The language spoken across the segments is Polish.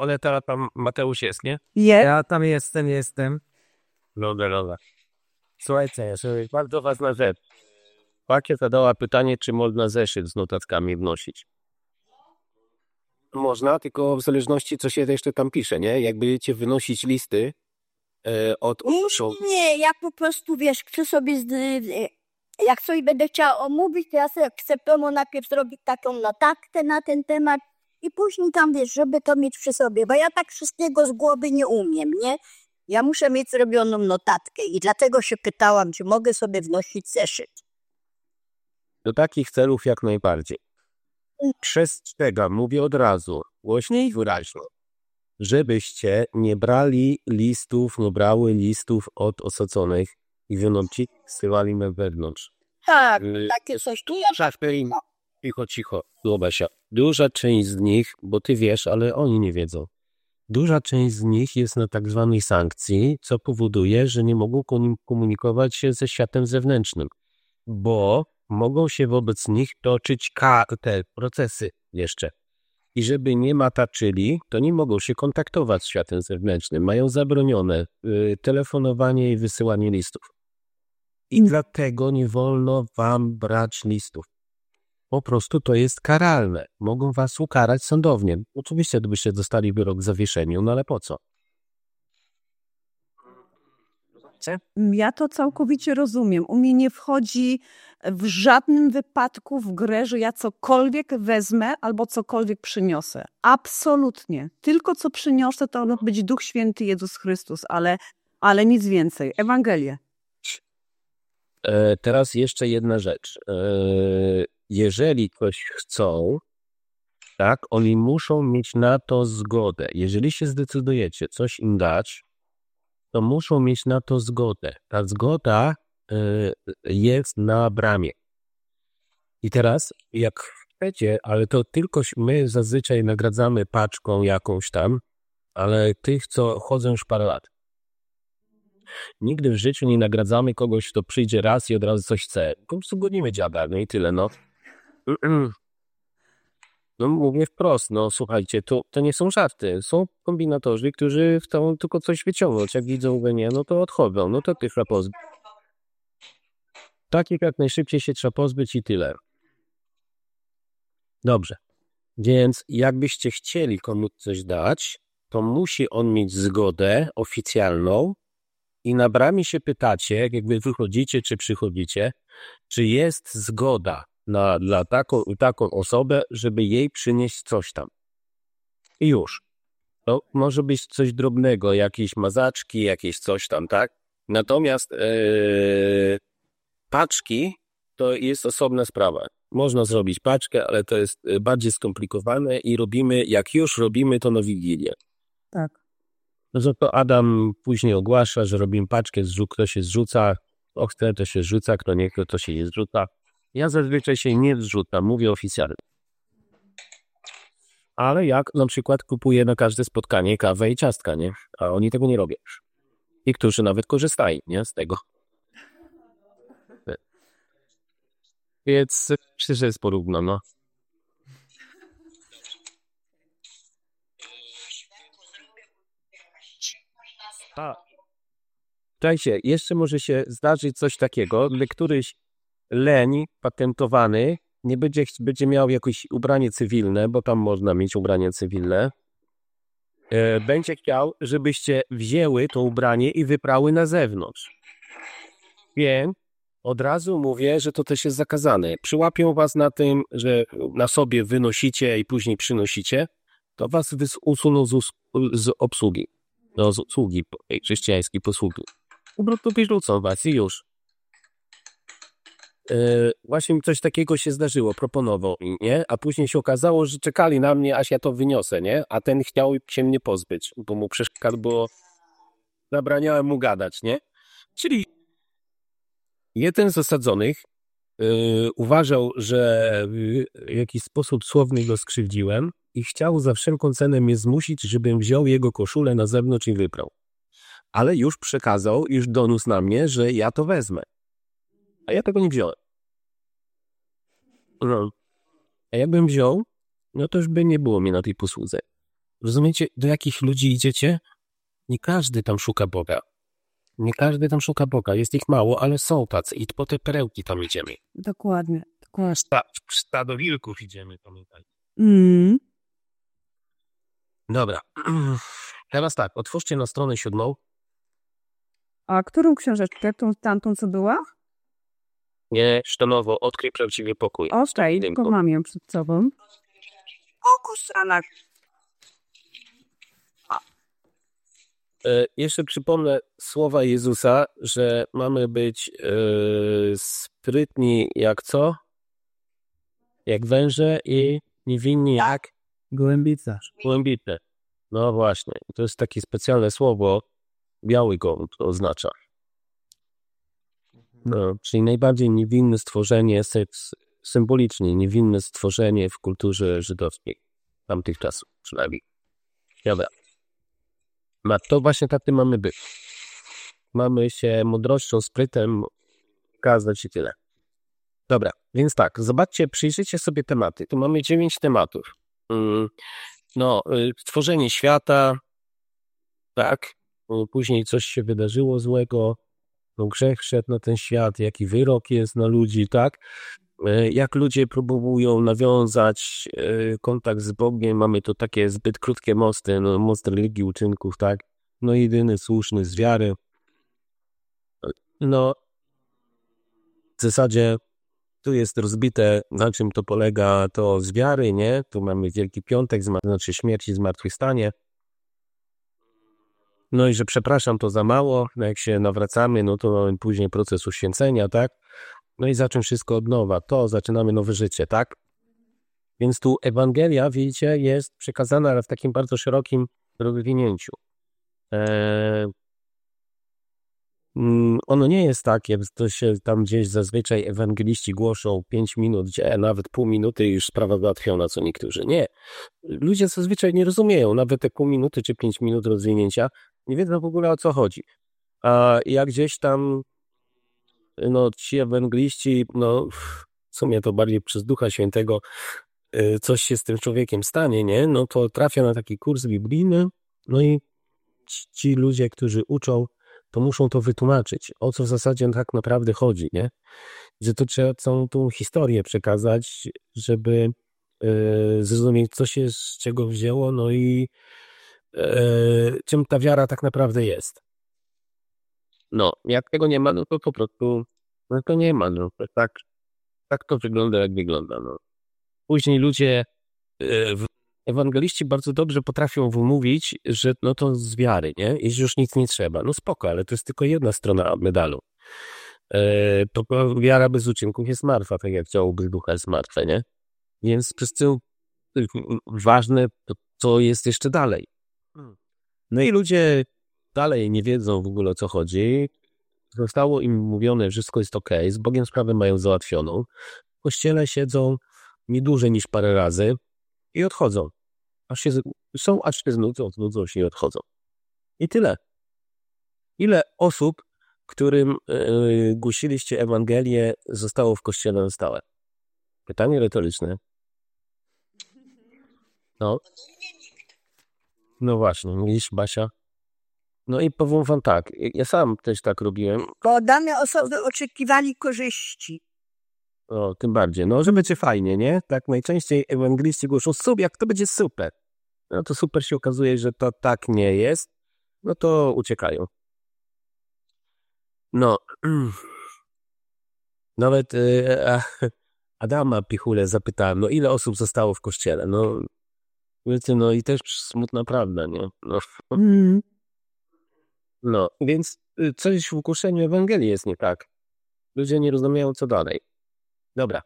One teraz tam Mateusz jest, nie? Jest. Ja tam jestem, jestem. Dobra, dobra. Słuchajcie, bardzo ważna rzecz. Pakie zadała pytanie, czy można zeszyt z notatkami wnosić. Można, tylko w zależności, co się jeszcze tam pisze, nie? Jak będziecie wynosić listy e, od... Nie, ja po prostu, wiesz, chcę sobie, z, y, jak coś będę chciała omówić, to ja sobie chcę pełno najpierw zrobić taką notatkę na ten temat i później tam, wiesz, żeby to mieć przy sobie, bo ja tak wszystkiego z głowy nie umiem, nie? Ja muszę mieć zrobioną notatkę i dlatego się pytałam, czy mogę sobie wnosić zeszyt. Do takich celów jak najbardziej. Przestrzegam, mówię od razu, głośniej i wyraźnie, żebyście nie brali listów, nie brały listów od osadzonych i wynoci syłali me wewnątrz. Tak, Y, takie coś tu ja Szafy, cicho, cicho, Lobasia. Duża część z nich, bo ty wiesz, ale oni nie wiedzą. Duża część z nich jest na tak zwanej sankcji, co powoduje, że nie mogą komu- komunikować się ze światem zewnętrznym, bo mogą się wobec nich toczyć te procesy jeszcze. I żeby nie mataczyli, to nie mogą się kontaktować z światem zewnętrznym. Mają zabronione y, telefonowanie i wysyłanie listów. I dlatego nie wolno wam brać listów. Po prostu to jest karalne. Mogą was ukarać sądownie. Oczywiście, gdybyście dostali wyrok w zawieszeniu, no ale po co? Ja to całkowicie rozumiem. U mnie nie wchodzi w żadnym wypadku w grę, że ja cokolwiek wezmę albo cokolwiek przyniosę. Absolutnie. Tylko co przyniosę, to ma być Duch Święty Jezus Chrystus, ale, ale nic więcej. Ewangelię. E, teraz jeszcze jedna rzecz. E, jeżeli coś chcą, tak, oni muszą mieć na to zgodę. Jeżeli się zdecydujecie coś im dać, to muszą mieć na to zgodę. Ta zgoda e, jest na bramie. I teraz, jak chcecie, ale to tylko my zazwyczaj nagradzamy paczką jakąś tam, ale tych, co chodzą już parę lat. Nigdy w życiu nie nagradzamy kogoś, kto przyjdzie raz i od razu coś chce. Po prostu gonimy dziada, no i tyle, no. No mówię wprost, no słuchajcie, to, to nie są żarty. Są kombinatorzy, którzy chcą tylko coś wyciągnąć. Jak widzą go nie, no to odchodzą. No to tych trzeba pozbyć. Takich jak najszybciej się trzeba pozbyć i tyle. Dobrze. Więc jakbyście chcieli komuś coś dać, to musi on mieć zgodę oficjalną i na bramie się pytacie, jak wy wychodzicie czy przychodzicie, czy jest zgoda na, dla taką, taką osobę, żeby jej przynieść coś tam. I już. To może być coś drobnego, jakieś mazaczki, jakieś coś tam, tak? Natomiast ee, paczki to jest osobna sprawa. Można zrobić paczkę, ale to jest e, bardziej skomplikowane i robimy, jak już robimy, to na Wigilię. Tak. No to, to Adam później ogłasza, że robimy paczkę, kto się zrzuca, kto chce, to się zrzuca, kto nie chce, to się nie zrzuca. Ja zazwyczaj się nie zrzucam, mówię oficjalnie. Ale jak na przykład kupuję na każde spotkanie kawę i ciastka, nie? A oni tego nie robią. I którzy nawet korzystają, nie? Z tego. Więc myślę, że jest porówno, no. A. Słuchajcie, jeszcze może się zdarzyć coś takiego, że któryś leń patentowany nie będzie, będzie miał jakieś ubranie cywilne, bo tam można mieć ubranie cywilne. E, będzie chciał, żebyście wzięły to ubranie i wyprały na zewnątrz. Więc od razu mówię, że to też jest zakazane. Przyłapią was na tym, że na sobie wynosicie i później przynosicie, to was usuną z, z obsługi. No, z usługi chrześcijańskiej posługi. Po prostu wyrzucą was i już. E, właśnie mi coś takiego się zdarzyło, proponował mi, nie? A później się okazało, że czekali na mnie, aż ja to wyniosę, nie? A ten chciał się mnie pozbyć, bo mu przeszkadzało, bo zabraniałem mu gadać, nie? Czyli jeden z osadzonych yy, uważał, że w jakiś sposób słowny go skrzywdziłem i chciał za wszelką cenę mnie zmusić, żebym wziął jego koszulę na zewnątrz i wyprał. Ale już przekazał, już doniósł na mnie, że ja to wezmę. A ja tego nie wziąłem. No. A jakbym wziął, no to już by nie było mnie na tej posłudze. Rozumiecie, do jakich ludzi idziecie? Nie każdy tam szuka Boga. Nie każdy tam szuka Boga. Jest ich mało, ale są tacy i po te perełki tam idziemy. Dokładnie, dokładnie. Sta, stado wilków idziemy, pamiętaj. Mm. Dobra. Teraz tak, otwórzcie na stronę siódmą. A którą książeczkę? Tą, tamtą, co była? Nie, sztonowo, odkryj prawdziwy pokój. Okej, Jedynką. tylko mam ją przed sobą. Okus, Anak. E, Jeszcze przypomnę słowa Jezusa, że mamy być e, sprytni jak co? Jak węże i niewinni jak Gołębica. głębite. No właśnie, to jest takie specjalne słowo, biały gołąb to oznacza. No, czyli najbardziej niewinne stworzenie, seks, symbolicznie niewinne stworzenie w kulturze żydowskiej tamtych czasów przynajmniej. Dobra. Ma, to właśnie tacy mamy być. Mamy się mądrością, sprytem kazać i tyle. Dobra, więc tak, zobaczcie, przyjrzyjcie sobie tematy. Tu mamy dziewięć tematów. Mm, No, y, stworzenie świata, tak, y, później coś się wydarzyło złego, no grzech wszedł na ten świat, jaki wyrok jest na ludzi, tak, Y, jak ludzie próbują nawiązać y, kontakt z Bogiem, mamy tu takie zbyt krótkie mosty, no, most religii uczynków, tak, no jedyny słuszny z wiary, no, w zasadzie tu jest rozbite, na czym to polega, to z wiary, nie? Tu mamy Wielki Piątek, znaczy śmierć i zmartwychwstanie. No i że przepraszam, to za mało, no jak się nawracamy, no to mamy później proces uświęcenia, tak? No i zacząć wszystko od nowa, to zaczynamy nowe życie, tak? Więc tu Ewangelia, widzicie, jest przekazana ale w takim bardzo szerokim rozwinięciu. Eee, ono nie jest takie, to się tam gdzieś zazwyczaj ewangeliści głoszą 5 minut, gdzie nawet pół minuty już sprawa załatwiona, co niektórzy. Nie. Ludzie zazwyczaj nie rozumieją, nawet te pół minuty czy 5 minut rozwinięcia, nie wiedzą w ogóle o co chodzi. A jak gdzieś tam, no ci ewangeliści, no w sumie to bardziej przez Ducha Świętego y, coś się z tym człowiekiem stanie, nie? No to trafia na taki kurs biblijny, no i ci, ci ludzie, którzy uczą, to muszą to wytłumaczyć, o co w zasadzie tak naprawdę chodzi, nie? Że to trzeba całą tą historię przekazać, żeby e, zrozumieć, co się z czego wzięło, no i czym ta wiara tak naprawdę jest. No, jak tego nie ma, no to po prostu no to nie ma, no tak, tak to wygląda, jak wygląda, no. Później ludzie, e, ewangeliści bardzo dobrze potrafią wymówić, że no to z wiary, nie? I już nic nie trzeba. No spoko, ale to jest tylko jedna strona medalu. E, to wiara bez uczynków jest martwa, tak jak ciało bez ducha jest martwe, nie? Więc przez to y, ważne, to, co jest jeszcze dalej. No i ludzie dalej nie wiedzą w ogóle o co chodzi. Zostało im mówione, że wszystko jest ok, z Bogiem sprawę mają załatwioną. W kościele siedzą nie dłużej niż parę razy i odchodzą. Aż się, są, aż się znudzą, znudzą się i odchodzą. I tyle. Ile osób, którym yy, głosiliście Ewangelię, zostało w kościele na stałe? Pytanie retoryczne. No. No właśnie, widzisz, Basia? No i powiem wam tak, ja sam też tak robiłem, Bo dane osoby oczekiwali korzyści. o, tym bardziej, no, że będzie fajnie, nie? Tak najczęściej ewangeliści głoszą, super, jak to będzie super. No to super się okazuje, że to tak nie jest, no to uciekają. No, nawet y, a, Adama Pichule zapytałem, no ile osób zostało w kościele? No, wiecie, no i też smutna prawda, nie? No, Mm. no więc y, coś w głoszeniu Ewangelii jest nie tak. Ludzie nie rozumieją, co dalej. Dobra.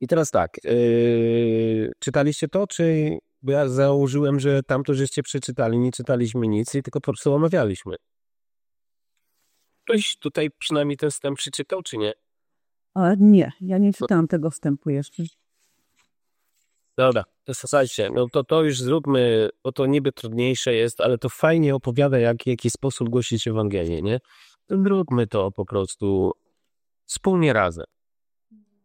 I teraz tak, yy, czytaliście to, czy bo ja założyłem, że tamto żeście przeczytali, nie czytaliśmy nic i tylko po prostu omawialiśmy. Ktoś tutaj przynajmniej ten wstęp przeczytał, czy nie? Ale nie, ja nie czytałam tego wstępu jeszcze. Dobra, słuchajcie, no to to już zróbmy, bo to niby trudniejsze jest, ale to fajnie opowiada, jak, jaki sposób głosić Ewangelię, nie? Zróbmy to po prostu wspólnie razem.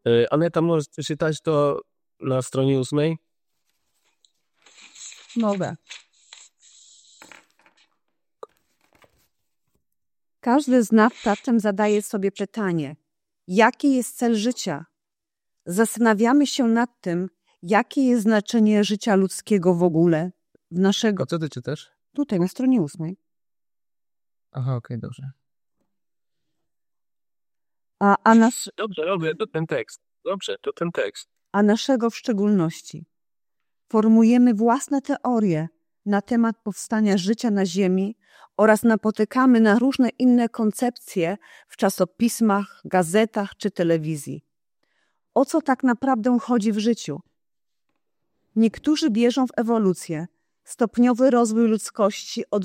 E, Aneta, możesz przeczytać to na stronie ósmej? Mogę. Każdy z nas czasem zadaje sobie pytanie, jaki jest cel życia? Zastanawiamy się nad tym, jakie jest znaczenie życia ludzkiego w ogóle, w naszego... A co ty czytasz? Tutaj, na stronie ósmej. Aha, okej, dobrze. A, a, nasz, Dobrze, dobrze, to ten tekst. Dobrze, to ten tekst. a naszego w szczególności. Formujemy własne teorie na temat powstania życia na Ziemi oraz napotykamy na różne inne koncepcje w czasopismach, gazetach czy telewizji. O co tak naprawdę chodzi w życiu? Niektórzy wierzą w ewolucję, stopniowy rozwój ludzkości od,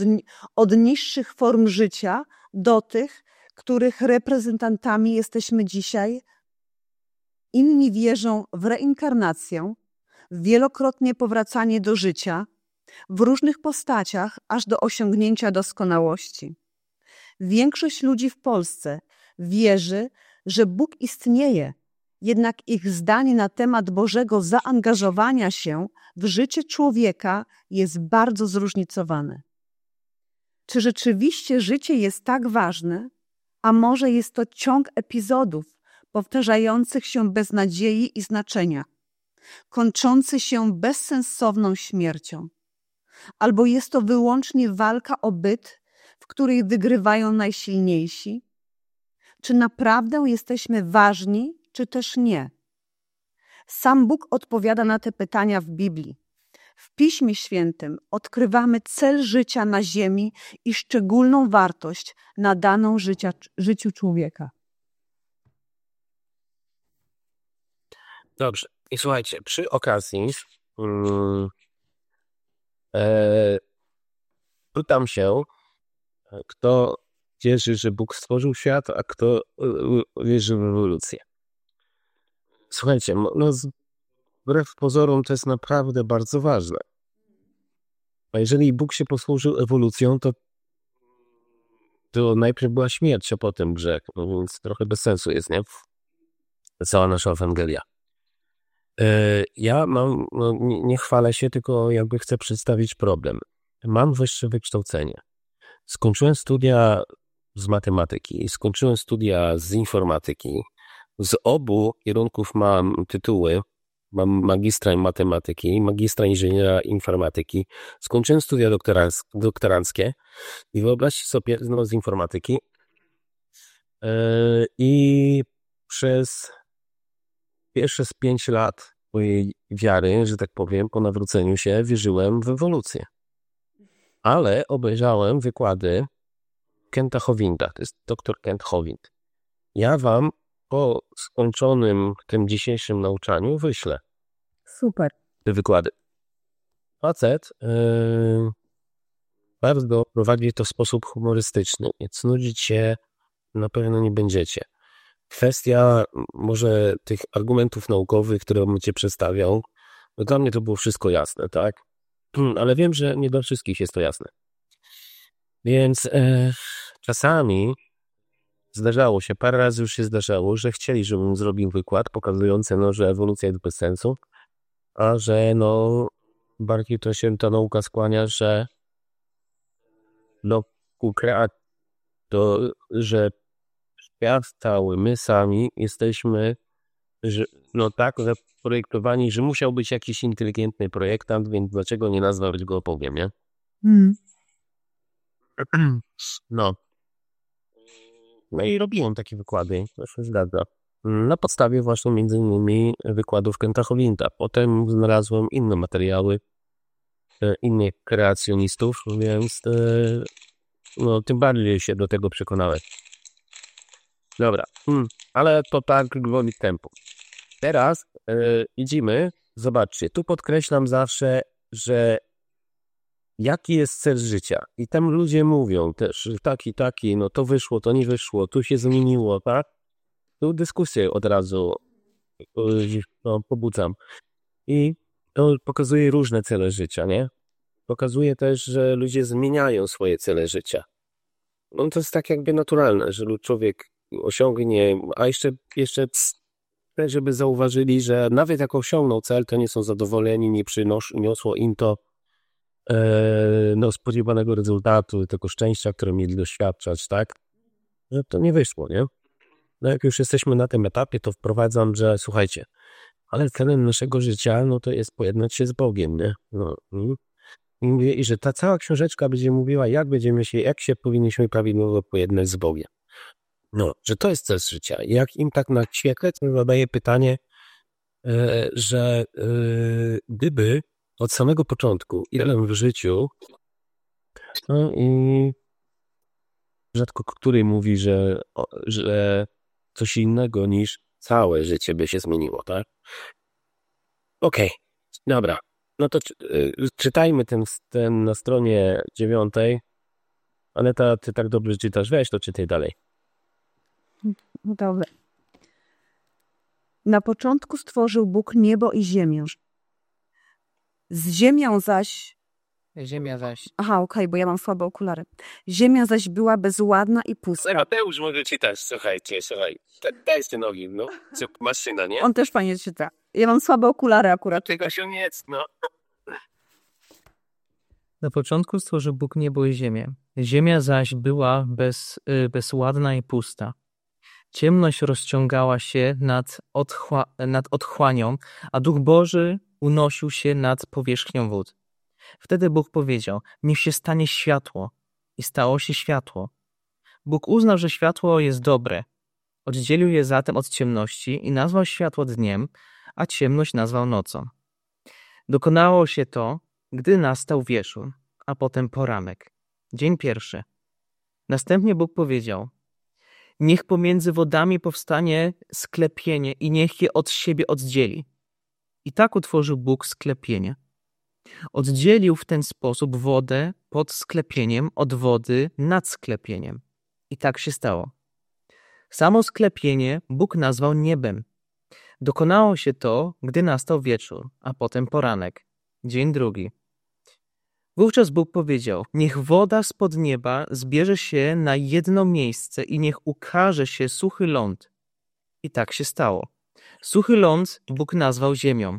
od niższych form życia do tych, których reprezentantami jesteśmy dzisiaj. Inni wierzą w reinkarnację, w wielokrotnie powracanie do życia, w różnych postaciach, aż do osiągnięcia doskonałości. Większość ludzi w Polsce wierzy, że Bóg istnieje, jednak ich zdanie na temat Bożego zaangażowania się w życie człowieka jest bardzo zróżnicowane. Czy rzeczywiście życie jest tak ważne, a może jest to ciąg epizodów powtarzających się bez nadziei i znaczenia, kończący się bezsensowną śmiercią? Albo jest to wyłącznie walka o byt, w której wygrywają najsilniejsi? Czy naprawdę jesteśmy ważni, czy też nie? Sam Bóg odpowiada na te pytania w Biblii. W Piśmie Świętym odkrywamy cel życia na Ziemi i szczególną wartość nadaną życia, życiu człowieka. Dobrze. I słuchajcie, przy okazji mm, e, pytam się, e, kto wierzy, że Bóg stworzył świat, a kto e, wierzy w ewolucję. Słuchajcie, no, wbrew pozorom to jest naprawdę bardzo ważne. A jeżeli Bóg się posłużył ewolucją, to, to najpierw była śmierć, a potem grzech. No więc trochę bez sensu jest, nie? Cała nasza Ewangelia. E, Ja mam, no, nie, nie chwalę się, tylko jakby chcę przedstawić problem. Mam wyższe wykształcenie. Skończyłem studia z matematyki, skończyłem studia z informatyki. Z obu kierunków mam tytuły. Mam magistra matematyki, magistra inżyniera informatyki. Skończyłem studia doktoranckie i wyobraźcie sobie, no z informatyki. E, I przez pierwsze z pięć lat mojej wiary, że tak powiem, po nawróceniu się, wierzyłem w ewolucję. Ale obejrzałem wykłady Kenta Howinda, to jest dr Kent Howind. Ja wam po skończonym tym dzisiejszym nauczaniu wyślę Super. te wykłady. Facet yy, bardzo prowadzi to w sposób humorystyczny, więc nudzić się na pewno nie będziecie. Kwestia może tych argumentów naukowych, które on cię przedstawiał, no dla mnie to było wszystko jasne, tak? Ale wiem, że nie dla wszystkich jest to jasne. Więc e, czasami zdarzało się, parę razy już się zdarzało, że chcieli, żebym zrobił wykład pokazujący, no, że ewolucja jest bez sensu, a że no bardziej to się ta nauka skłania, że no ku to, że świat cały, my sami jesteśmy że, no tak zaprojektowani, że musiał być jakiś inteligentny projektant, więc dlaczego nie nazwać go Bogiem, nie? Mm. No. No i robiłem takie wykłady, to się zgadza. Na podstawie właśnie między innymi wykładów Kenta. Potem znalazłem inne materiały e, innych kreacjonistów, więc e, no, tym bardziej się do tego przekonałem. Dobra, mm, ale to tak gwoli tempu. Teraz e, idziemy, zobaczcie, tu podkreślam zawsze, że jaki jest cel życia. I tam ludzie mówią też, taki, taki, no to wyszło, to nie wyszło, tu się zmieniło, tak? Tu dyskusję od razu y, no, pobudzam. I to pokazuje różne cele życia, nie? Pokazuje też, że ludzie zmieniają swoje cele życia. No to jest tak jakby naturalne, że człowiek osiągnie, a jeszcze, jeszcze żeby zauważyli, że nawet jak osiągną cel, to nie są zadowoleni, nie przyniosło im to no, spodziewanego rezultatu, tego szczęścia, które mieli doświadczać, tak? że to nie wyszło, nie? No jak już jesteśmy na tym etapie, to wprowadzam, że słuchajcie, ale celem naszego życia, no to jest pojednać się z Bogiem, nie? No. I mówię, i że ta cała książeczka będzie mówiła, jak będziemy się, jak się powinniśmy prawidłowo pojednać z Bogiem. No, że to jest cel życia. Jak im tak naświetlę, to zadaję pytanie, e, że e, gdyby od samego początku, ile w życiu, no i rzadko który mówi, że, że coś innego niż całe życie by się zmieniło, tak? Okej, okay. dobra. No to y, czytajmy ten, ten na stronie dziewiątej. Aneta, ty tak dobrze czytasz, weź to czytaj dalej. No dobra. Na początku stworzył Bóg niebo i ziemię. Z ziemią zaś Ziemia zaś. Aha, okej, okay, bo ja mam słabe okulary. Ziemia zaś była bezładna i pusta. Mateusz może czytać, słuchajcie, słuchaj. Daj te nogi, no. Maszyna, nie? On też fajnie czyta. Ja mam słabe okulary akurat. Tego się nie no. Na początku stworzył Bóg niebo i ziemię. Ziemia zaś była bez, y, bezładna i pusta. Ciemność rozciągała się nad, otchła, nad otchłanią, a Duch Boży unosił się nad powierzchnią wód. Wtedy Bóg powiedział: Niech się stanie światło. I stało się światło. Bóg uznał, że światło jest dobre. Oddzielił je zatem od ciemności i nazwał światło dniem, a ciemność nazwał nocą. Dokonało się to, gdy nastał wieczór, a potem poranek. Dzień pierwszy. Następnie Bóg powiedział: Niech pomiędzy wodami powstanie sklepienie i niech je od siebie oddzieli. I tak utworzył Bóg sklepienie. Oddzielił w ten sposób wodę pod sklepieniem od wody nad sklepieniem. I tak się stało. Samo sklepienie Bóg nazwał niebem. Dokonało się to, gdy nastał wieczór, a potem poranek. Dzień drugi. Wówczas Bóg powiedział: Niech woda spod nieba zbierze się na jedno miejsce i niech ukaże się suchy ląd. I tak się stało. Suchy ląd Bóg nazwał ziemią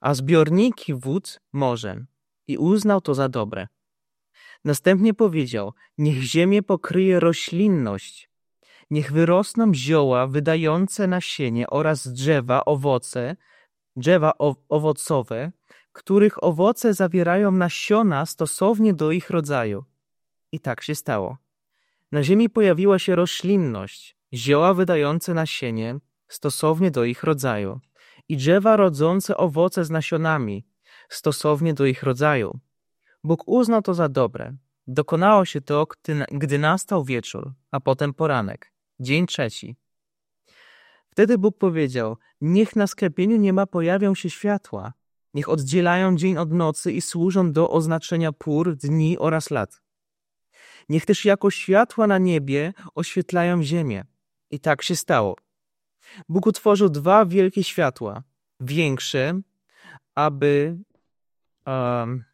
a zbiorniki wód morzem i uznał to za dobre. Następnie powiedział: Niech ziemię pokryje roślinność, niech wyrosną zioła wydające nasienie oraz drzewa, owoce, drzewa owocowe, których owoce zawierają nasiona stosownie do ich rodzaju. I tak się stało. Na ziemi pojawiła się roślinność, zioła wydające nasienie stosownie do ich rodzaju i drzewa rodzące owoce z nasionami, stosownie do ich rodzaju. Bóg uznał to za dobre. Dokonało się to, gdy, nastał wieczór, a potem poranek, dzień trzeci. Wtedy Bóg powiedział: Niech na sklepieniu nieba pojawią się światła, niech oddzielają dzień od nocy i służą do oznaczenia pór, dni oraz lat. Niech też jako światła na niebie oświetlają ziemię. I tak się stało. Bóg utworzył dwa wielkie światła, większe, aby, um,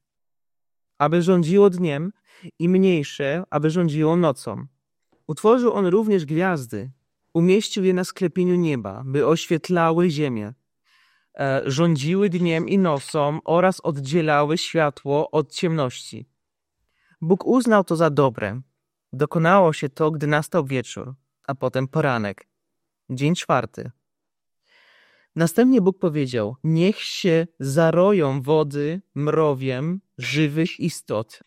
aby rządziło dniem i mniejsze, aby rządziło nocą. Utworzył on również gwiazdy, umieścił je na sklepieniu nieba, by oświetlały ziemię, rządziły dniem i nocą oraz oddzielały światło od ciemności. Bóg uznał to za dobre. Dokonało się to, gdy nastał wieczór, a potem poranek. Dzień czwarty. Następnie Bóg powiedział: Niech się zaroją wody mrowiem żywych istot.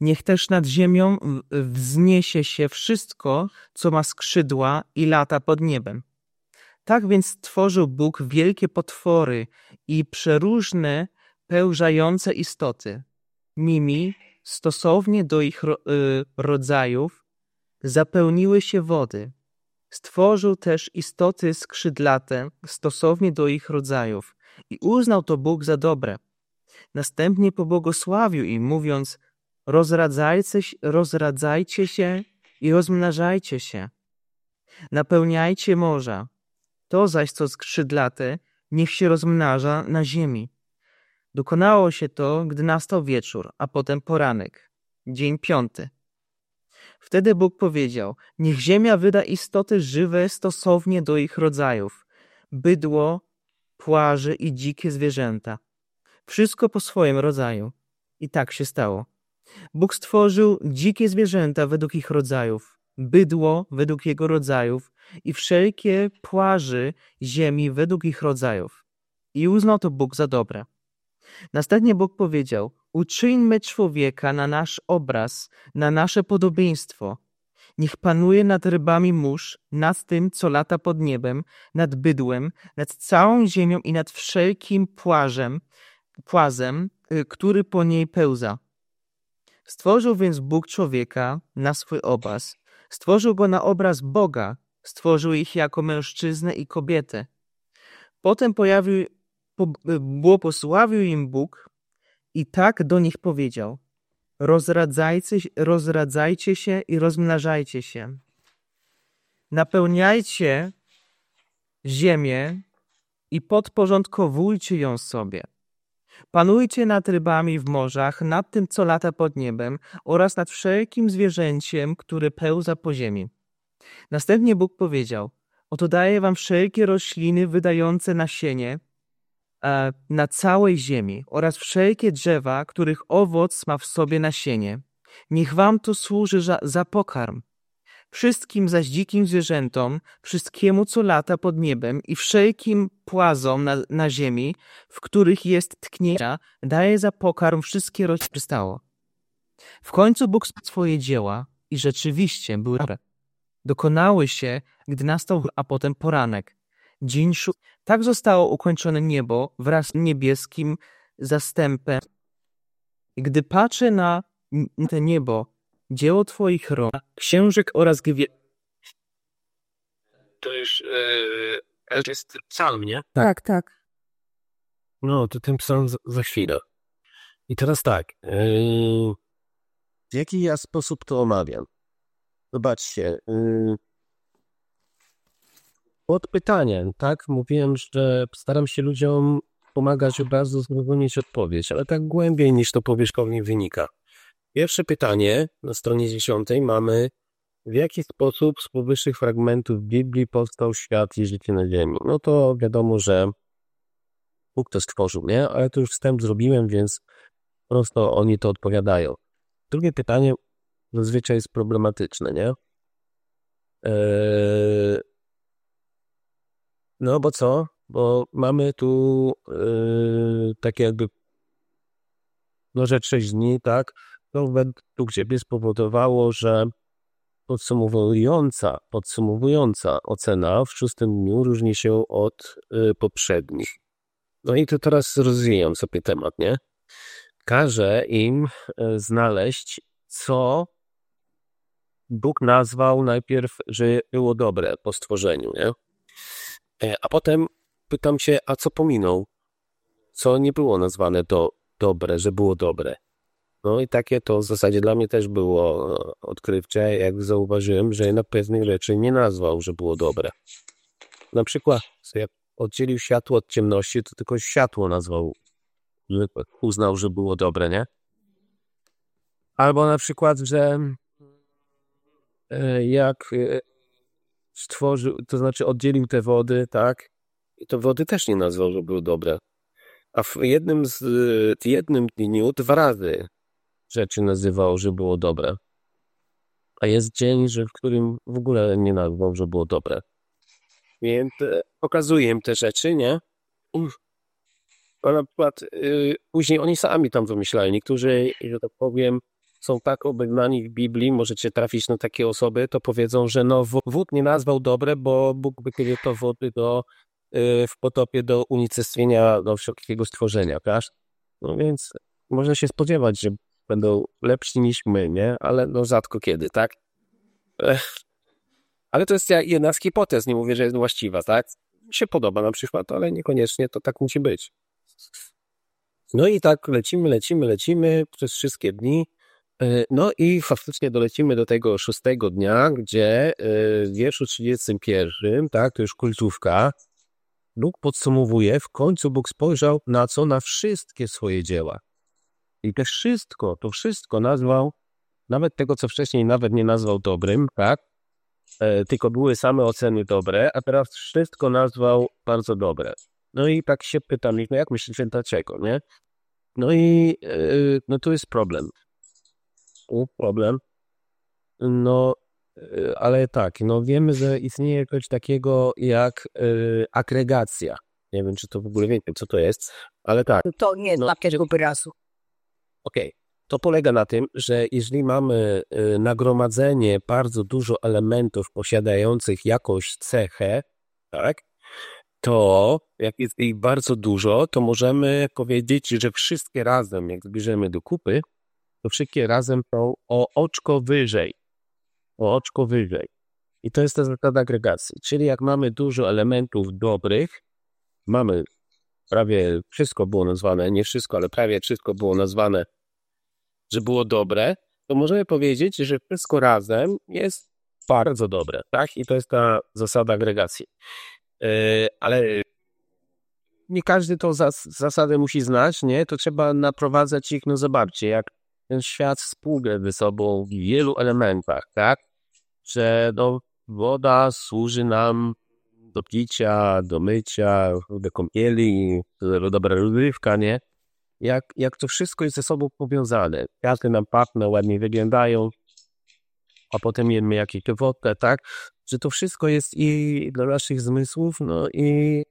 Niech też nad ziemią wzniesie się wszystko, co ma skrzydła i lata pod niebem. Tak więc stworzył Bóg wielkie potwory i przeróżne pełżające istoty. Nimi, stosownie do ich y, rodzajów, zapełniły się wody Stworzył też istoty skrzydlate stosownie do ich rodzajów i uznał to Bóg za dobre. Następnie pobłogosławił im, mówiąc: rozradzajcie, rozradzajcie się i rozmnażajcie się. Napełniajcie morza. To zaś, co skrzydlate, niech się rozmnaża na ziemi. Dokonało się to, gdy nastał wieczór, a potem poranek, dzień piąty. Wtedy Bóg powiedział: Niech ziemia wyda istoty żywe stosownie do ich rodzajów: bydło, płaże i dzikie zwierzęta. Wszystko po swoim rodzaju. I tak się stało. Bóg stworzył dzikie zwierzęta według ich rodzajów, bydło według jego rodzajów i wszelkie płaży ziemi według ich rodzajów. I uznał to Bóg za dobre. Następnie Bóg powiedział: Uczyńmy człowieka na nasz obraz, na nasze podobieństwo. Niech panuje nad rybami mórz, nad tym, co lata pod niebem, nad bydłem, nad całą ziemią i nad wszelkim płażem, płazem, y, który po niej pełza. Stworzył więc Bóg człowieka na swój obraz. Stworzył go na obraz Boga. Stworzył ich jako mężczyznę i kobietę. Potem pojawił, po, błogosławił im Bóg i tak do nich powiedział: rozradzajcie, rozradzajcie się i rozmnażajcie się. Napełniajcie ziemię i podporządkowujcie ją sobie. Panujcie nad rybami w morzach, nad tym, co lata pod niebem oraz nad wszelkim zwierzęciem, które pełza po ziemi. Następnie Bóg powiedział, oto daję wam wszelkie rośliny wydające nasienie e, na całej ziemi oraz wszelkie drzewa, których owoc ma w sobie nasienie. Niech wam to służy za, za pokarm. Wszystkim zaś dzikim zwierzętom, wszystkiemu, co lata pod niebem i wszelkim płazom na, na ziemi, w których jest tknięcia, daje za pokarm wszystkie rośliny. Przystało. W końcu Bóg swoje dzieła i rzeczywiście były dobre. Dokonały się, gdy nastał, a potem poranek. Dzień szó... Tak zostało ukończone niebo wraz z niebieskim zastępem. Gdy patrzę na te niebo, dzieło Twoich rąk, księżyk oraz gwie... To już e, jest psalm, nie? Tak, tak. No, to ten psalm za, za chwilę. I teraz tak. E, w jaki ja sposób to omawiam? Zobaczcie. Pod pytaniem, tak? Mówiłem, że staram się ludziom pomagać od razu zrozumieć odpowiedź, ale tak głębiej niż to powierzchownie wynika. Pierwsze pytanie na stronie 10 mamy w jaki sposób z powyższych fragmentów Biblii powstał świat i życie na ziemi? No to wiadomo, że Bóg to stworzył, nie? Ale to już wstęp zrobiłem, więc prosto oni to odpowiadają. Drugie pytanie zazwyczaj jest problematyczne, nie? Eee... No bo co? Bo mamy tu yy, takie jakby no, że 6 dni, tak? To według Ciebie spowodowało, że podsumowująca, podsumowująca ocena w szóstym dniu różni się od y, poprzednich. No i to teraz rozwijam sobie temat, nie? Każe im znaleźć, co Bóg nazwał najpierw, że było dobre po stworzeniu, nie? E, a potem pytam się, a co pominął? Co nie było nazwane do dobre, że było dobre? No i takie to w zasadzie dla mnie też było e, odkrywcze, jak zauważyłem, że na pewnych rzeczy nie nazwał, że było dobre. Na przykład, jak oddzielił światło od ciemności, to tylko światło nazwał, uznał, że było dobre, nie? Albo na przykład, że jak e, stworzył, to znaczy oddzielił te wody, tak? I to wody też nie nazwał, że były dobre. A w jednym z jednym dniu dwa razy rzeczy nazywał, że było dobre. A jest dzień, że w którym w ogóle nie nazwał, że było dobre. Więc e, pokazuję im te rzeczy, nie? Uff. A na przykład y, później oni sami tam wymyślają. Niektórzy, że tak powiem, są tak obegnani w Biblii, możecie trafić na takie osoby, to powiedzą, że no wód nie nazwał dobre, bo Bóg wykrył to wody do, y, w potopie do unicestwienia do wszelkiego stworzenia, tak? No więc można się spodziewać, że będą lepsi niż my, nie? Ale no rzadko kiedy, tak? Ech. Ale to jest jedna z hipotez, nie mówię, że jest właściwa, tak? Mi się podoba na przykład, ale niekoniecznie to tak musi być. No i tak lecimy, lecimy, lecimy przez wszystkie dni. E, no i faktycznie dolecimy do tego szóstego dnia, gdzie e, w wierszu 31, tak, to już końcówka, Bóg podsumowuje, w końcu Bóg spojrzał na co? Na wszystkie swoje dzieła. I to wszystko, to wszystko nazwał, nawet tego, co wcześniej nawet nie nazwał dobrym, tak? E, tylko były same oceny dobre, a teraz wszystko nazwał bardzo dobre. No i tak się pytam, no jak myślicie, dlaczego, nie? No i e, no tu jest problem. U, problem. No, y, ale tak, no wiemy, że istnieje coś takiego jak y, agregacja. Nie wiem, czy to w ogóle wiecie, co to jest, ale tak. To nie No. dla pierwszego wyrazu. Okej. To polega na tym, że jeżeli mamy y, nagromadzenie bardzo dużo elementów posiadających jakąś cechę, tak, to jak jest ich bardzo dużo, to możemy powiedzieć, że wszystkie razem, jak zbierzemy do kupy, to wszystkie razem są o oczko wyżej. O oczko wyżej. I to jest ta zasada agregacji. Czyli jak mamy dużo elementów dobrych, mamy prawie wszystko było nazwane, nie wszystko, ale prawie wszystko było nazwane że było dobre, to możemy powiedzieć, że wszystko razem jest bardzo dobre, tak? I to jest ta zasada agregacji. Yy, ale nie każdy tą zas zasadę musi znać, nie? To trzeba naprowadzać ich, no zobaczcie, jak ten świat współgra ze sobą w wielu elementach, tak? Że no, woda służy nam do picia, do mycia, do kąpieli, do dobra rozrywka, nie? jak, jak to wszystko jest ze sobą powiązane. Kwiaty nam pachną, ładnie wyglądają, a potem jemy jakieś wodę, tak? Że to wszystko jest i dla naszych zmysłów, no i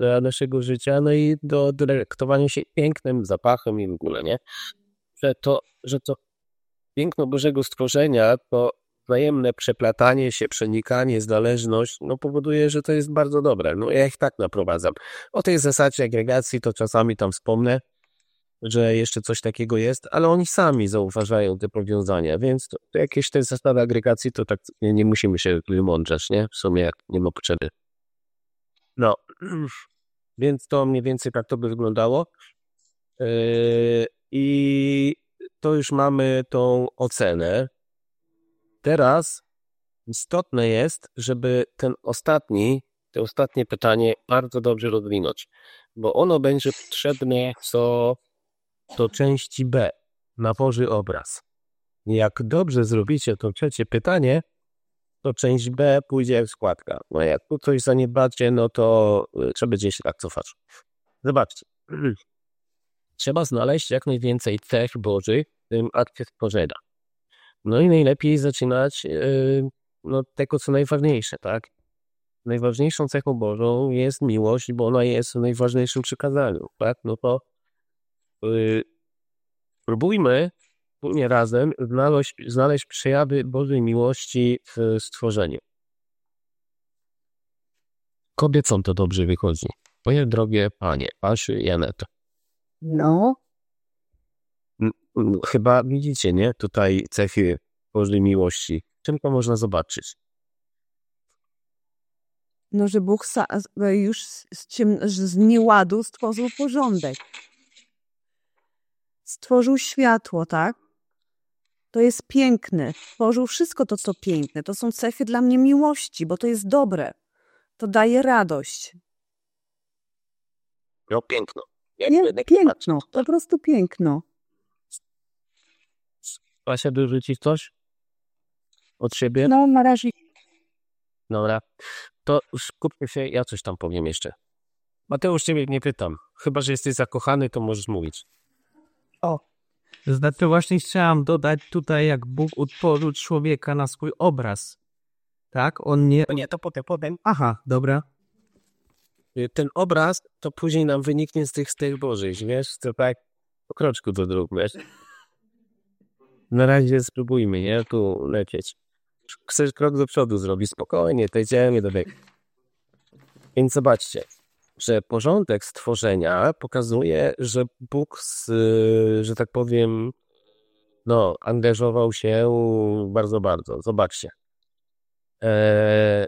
dla naszego życia, no i do delektowania się pięknym zapachem i w ogóle, nie? Że to, że to piękno Bożego stworzenia, to wzajemne przeplatanie się, przenikanie, zależność, no powoduje, że to jest bardzo dobre. No ja ich tak naprowadzam. O tej zasadzie agregacji to czasami tam wspomnę, że jeszcze coś takiego jest, ale oni sami zauważają te powiązania, więc to, to jakieś te zasady agregacji, to tak nie, nie musimy się wymądrzać, nie? W sumie jak nie ma potrzeby. No, więc to mniej więcej tak to by wyglądało. Yy, I to już mamy tą ocenę. Teraz istotne jest, żeby ten ostatni, to ostatnie pytanie bardzo dobrze rozwinąć, bo ono będzie potrzebne co do części B, nawoży obraz. Jak dobrze zrobicie to trzecie pytanie, to część B pójdzie jak składka. No jak tu coś zaniedbacie, no to trzeba będzie się tak cofać. Zobaczcie. Trzeba znaleźć jak najwięcej cech Bożych tym akcie stworzenia. No i najlepiej zaczynać yy, no, tego, co najważniejsze, tak? Najważniejszą cechą Bożą jest miłość, bo ona jest w najważniejszym przykazaniu, tak? No to yy, próbujmy wspólnie razem znaleźć, znaleźć przejawy Bożej miłości w stworzeniu. Kobiecom to dobrze wychodzi. Moje drogie panie, i Janeto. No, Chyba widzicie, nie? Tutaj cechy Bożej miłości. Czym to można zobaczyć? No, że Bóg sa, już z, z, ciem, z nieładu stworzył porządek. Stworzył światło, tak? To jest piękne. Stworzył wszystko to, co piękne. To są cechy dla mnie miłości, bo to jest dobre. To daje radość. No piękno. Nie, piękno, po prostu piękno. Asia, dorzucić coś? Od siebie? no na razie Dobra. To skupmy się, ja coś tam powiem jeszcze. Mateusz, ciebie nie pytam. Chyba, że jesteś zakochany, to możesz mówić. Znaczy właśnie chciałam dodać tutaj, jak Bóg utworzył człowieka na swój obraz. Tak? On nie... nie, to potem, potem. Aha, dobra. Y, Ten obraz, to później nam wyniknie z tych styl bożych, wiesz? To tak po kroczku do dróg, wiesz? Na razie spróbujmy, nie? Tu lecieć. Chcesz krok do przodu zrobić, spokojnie, to idziemy do tego. Więc zobaczcie, że porządek stworzenia pokazuje, że Bóg, z, że tak powiem, no, angażował się bardzo, bardzo. Zobaczcie. Eee,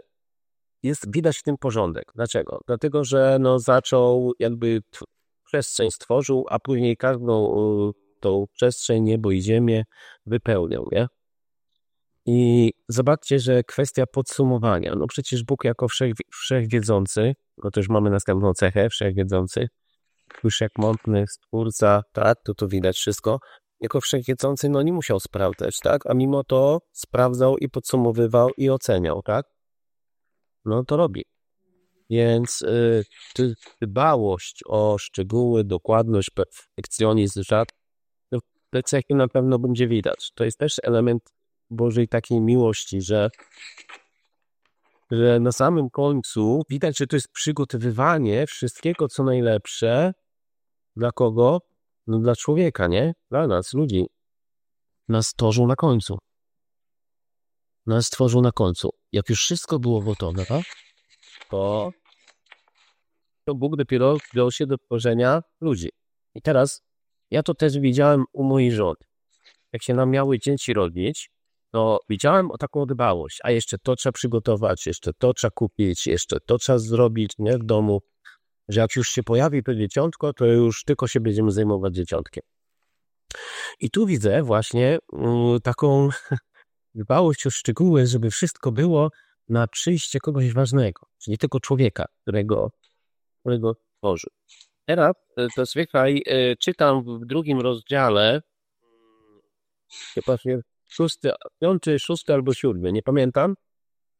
jest widać w tym porządek. Dlaczego? Dlatego, że no, zaczął jakby przestrzeń stworzył, a później każdą tą przestrzeń, niebo i ziemię wypełniał, nie? I zobaczcie, że kwestia podsumowania. No przecież Bóg jako wszech, wszechwiedzący, no też mamy następną cechę, wszechwiedzący, już jak mątny stwórca, tak, to tu widać wszystko. Jako wszechwiedzący, no nie musiał sprawdzać, tak? A mimo to sprawdzał i podsumowywał i oceniał, tak? No to robi. Więc y, dbałość o szczegóły, dokładność, perfekcjonizm, żart, no, te cechy na pewno będzie widać. To jest też element Bożej takiej miłości, że, że na samym końcu widać, że to jest przygotowywanie wszystkiego, co najlepsze dla kogo? No dla człowieka, nie? Dla nas, ludzi. Nas stworzył na końcu. Nas stworzył na końcu. Jak już wszystko było gotowe, to, to Bóg dopiero wziął się do tworzenia ludzi. I teraz ja to też widziałem u mojej żony. Jak się nam miały dzieci rodzić, to widziałem o taką dbałość, a jeszcze to trzeba przygotować, jeszcze to trzeba kupić, jeszcze to trzeba zrobić nie, w domu, że jak już się pojawi to dzieciątko, to już tylko się będziemy zajmować dzieciątkiem. I tu widzę właśnie y, taką dbałość o szczegóły, żeby wszystko było na przyjście kogoś ważnego, czyli tylko człowieka, którego, którego tworzy. Teraz y, to słuchaj, y, czytam w drugim rozdziale, chyba szósty, piąty, szósty albo siódmy, nie pamiętam.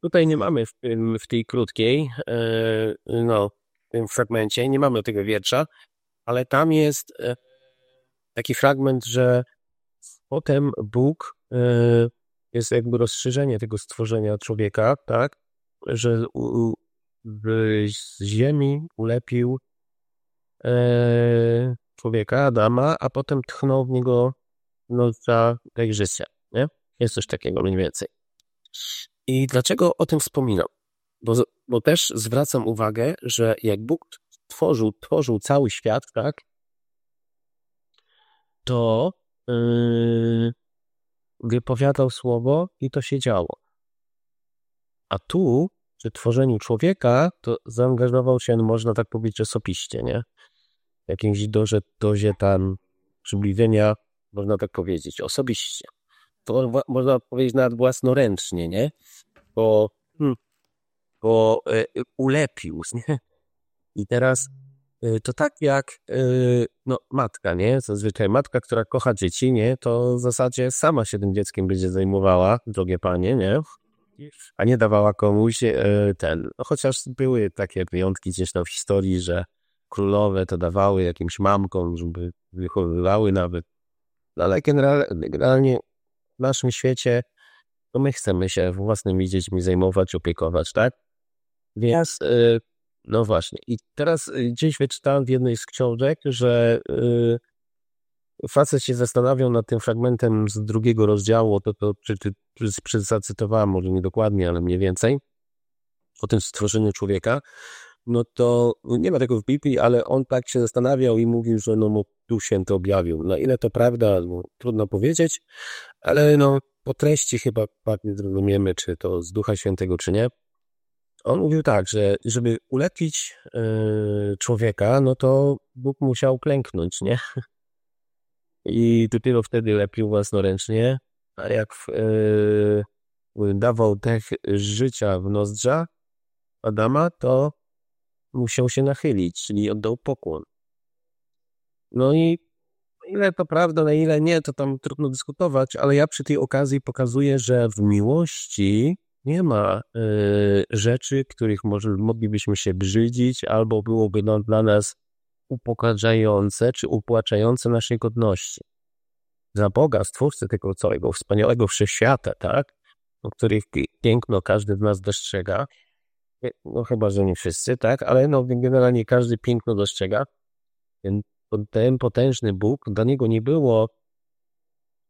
Tutaj nie mamy w, w tej krótkiej, no, w tym fragmencie, nie mamy tego wiersza, ale tam jest taki fragment, że potem Bóg jest jakby rozszerzenie tego stworzenia człowieka, tak, że u, z ziemi ulepił e, człowieka, Adama, a potem tchnął w niego noca życia, nie? Jest coś takiego mniej więcej. I dlaczego o tym wspominam? Bo, bo też zwracam uwagę, że jak Bóg tworzył, tworzył cały świat, tak, to yy, wypowiadał słowo i to się działo. A tu, przy tworzeniu człowieka, to zaangażował się, można tak powiedzieć, osobiście, nie? W jakiejś dozie, dozie tam przybliżenia, można tak powiedzieć, osobiście. To można powiedzieć nawet własnoręcznie, nie? Bo, hmm, bo y, ulepił, nie? I teraz to tak jak y, no, matka, nie? Zazwyczaj matka, która kocha dzieci, nie? To w zasadzie sama się tym dzieckiem będzie zajmowała, drogie panie, nie? A nie dawała komuś y, ten. No, chociaż były takie wyjątki gdzieś tam w historii, że królowe to dawały jakimś mamkom, żeby wychowywały nawet. No, ale generalnie w naszym świecie to my chcemy się własnymi dziećmi zajmować, opiekować, tak? Więc no właśnie. I teraz y, gdzieś wyczytałem w jednej z książek, że yy, facet się zastanawiał nad tym fragmentem z drugiego rozdziału, to, to czy, czy, czy, zacytowałem, może nie dokładnie, ale mniej więcej, o tym stworzeniu człowieka, no to nie ma tego w Biblii, ale on tak się zastanawiał i mówił, że no mu Duch Święty objawił. Na ile to prawda, no, trudno powiedzieć, ale no po treści chyba tak nie zrozumiemy, czy to z Ducha Świętego, czy nie. On mówił tak, że żeby ulepić yy, człowieka, no to Bóg musiał klęknąć, nie? I dopiero wtedy lepił własnoręcznie, a jak yy, dawał dech życia w nozdrza Adama, to musiał się nachylić, czyli oddał pokłon. No i ile to prawda, na ile nie, to tam trudno dyskutować, ale ja przy tej okazji pokazuję, że w miłości nie ma y, rzeczy, których może moglibyśmy się brzydzić, albo byłoby no, dla nas upokarzające czy upłaczające naszej godności. Za Boga, Stwórcy tego całego wspaniałego wszechświata, tak? O których piękno każdy z nas dostrzega, no chyba, że nie wszyscy, tak? Ale no generalnie każdy piękno dostrzega. Ten, ten potężny Bóg, dla niego nie było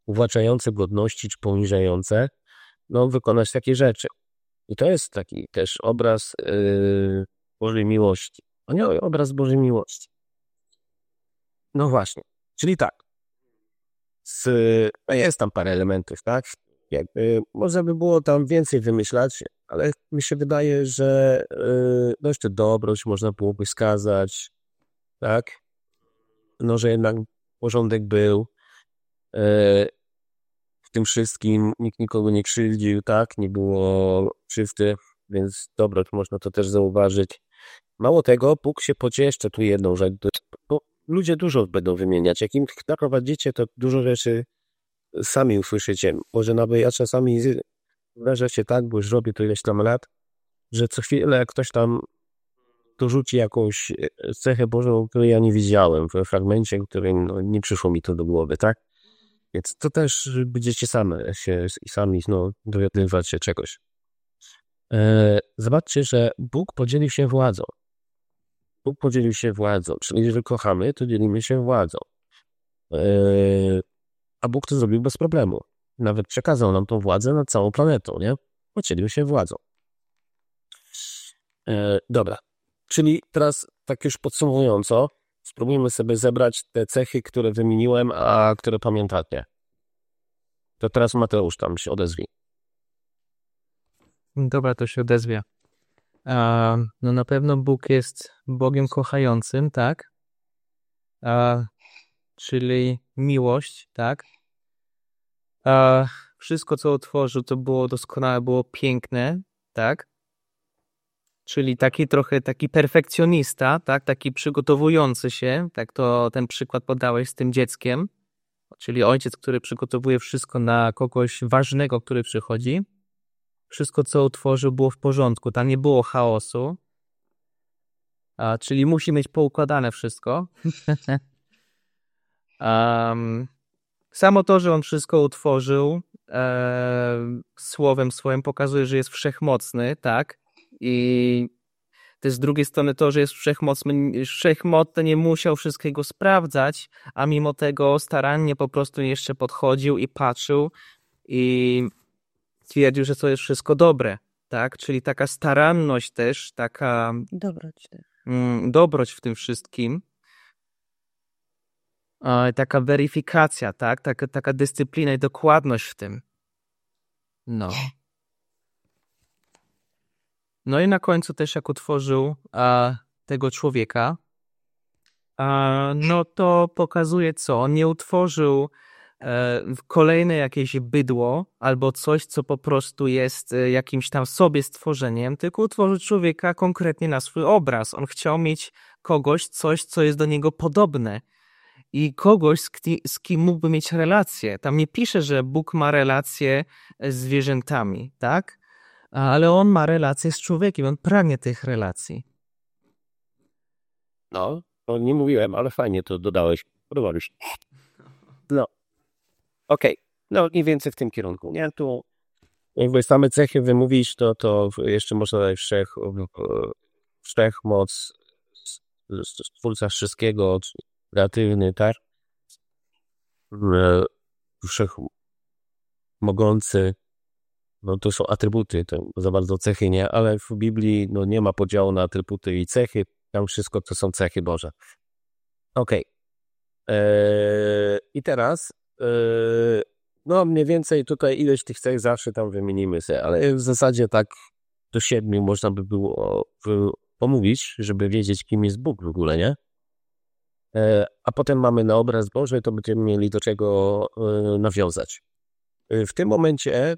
uwłaczające godności czy poniżające, no, wykonać takie rzeczy. I to jest taki też obraz yy, Bożej miłości. nie obraz Bożej miłości. No właśnie. Czyli tak. Z, no jest tam parę elementów, tak? Jakby, można by było tam więcej wymyślać, ale mi się wydaje, że yy, no jeszcze dobroć można byłoby skazać, tak? No, że jednak porządek był. Yy, tym wszystkim nikt nikogo nie krzywdził, tak? Nie było krzywdy, więc dobro, można to też zauważyć. Mało tego, Bóg się pocieszcza tu jedną rzecz, bo ludzie dużo będą wymieniać. Jak im naprowadzicie, to dużo rzeczy sami usłyszycie. Może nawet ja czasami wrażę się tak, bo już robię to ileś tam lat, że co chwilę ktoś tam dorzuci jakąś cechę Bożą, której ja nie widziałem w fragmencie, którym no, nie przyszło mi to do głowy, tak? Więc to też będziecie same się sami no, dowiadywać się czegoś. E, zobaczcie, że Bóg podzielił się władzą. Bóg podzielił się władzą, czyli jeżeli kochamy, to dzielimy się władzą. E, a Bóg to zrobił bez problemu. Nawet przekazał nam tą władzę nad całą planetą, nie? Podzielił się władzą. E, dobra. Czyli teraz tak już podsumowująco, spróbujmy sobie zebrać te cechy, które wymieniłem, a które pamiętacie. To teraz Mateusz tam się odezwij. Dobra, to się odezwie. A, no na pewno Bóg jest Bogiem kochającym, tak? A, czyli miłość, tak? A, wszystko, co utworzył, to było doskonałe, było piękne, tak? Czyli taki trochę taki perfekcjonista, tak? Taki przygotowujący się, tak to ten przykład podałeś z tym dzieckiem, czyli ojciec, który przygotowuje wszystko na kogoś ważnego, który przychodzi. Wszystko, co utworzył, było w porządku, tam nie było chaosu, a, czyli musi mieć poukładane wszystko. um, samo to, że on wszystko utworzył, e, słowem swoim pokazuje, że jest wszechmocny, tak? I też z drugiej strony to, że jest wszechmocny, wszechmocny nie musiał wszystkiego sprawdzać, a mimo tego starannie po prostu jeszcze podchodził i patrzył i twierdził, że to jest wszystko dobre, tak? Czyli taka staranność też, taka Dobroć też. Mm, dobroć w tym wszystkim, taka weryfikacja, tak? Taka, taka dyscyplina i dokładność w tym. No. No i na końcu też jak utworzył a, tego człowieka, a, no to pokazuje co? On nie utworzył e, kolejne jakieś bydło albo coś, co po prostu jest e, jakimś tam sobie stworzeniem, tylko utworzył człowieka konkretnie na swój obraz. On chciał mieć kogoś, coś, co jest do niego podobne i kogoś, z, ki z kim mógłby mieć relację. Tam nie pisze, że Bóg ma relacje z zwierzętami, tak? Ale on ma relacje z człowiekiem, on pragnie tych relacji. No, nie mówiłem, ale fajnie to dodałeś. Podoba mi się. No. Okej. Okay. No mniej więcej w tym kierunku. Nie, tu jakby same cechy wymówisz, to, to jeszcze można dać wszech, wszechmoc, twórca wszystkiego, kreatywny, tak? Wszechmogący, no to są atrybuty, to za bardzo cechy nie, ale w Biblii no, nie ma podziału na atrybuty i cechy, tam wszystko to są cechy Boże. Okej. Okay. Eee, I teraz eee, no mniej więcej tutaj ileś tych cech zawsze tam wymienimy sobie, ale w zasadzie tak do siedmiu można by było pomówić, żeby wiedzieć, kim jest Bóg w ogóle, nie? Eee, a potem mamy na obraz Boży, to będziemy mieli do czego e, nawiązać. E, w tym momencie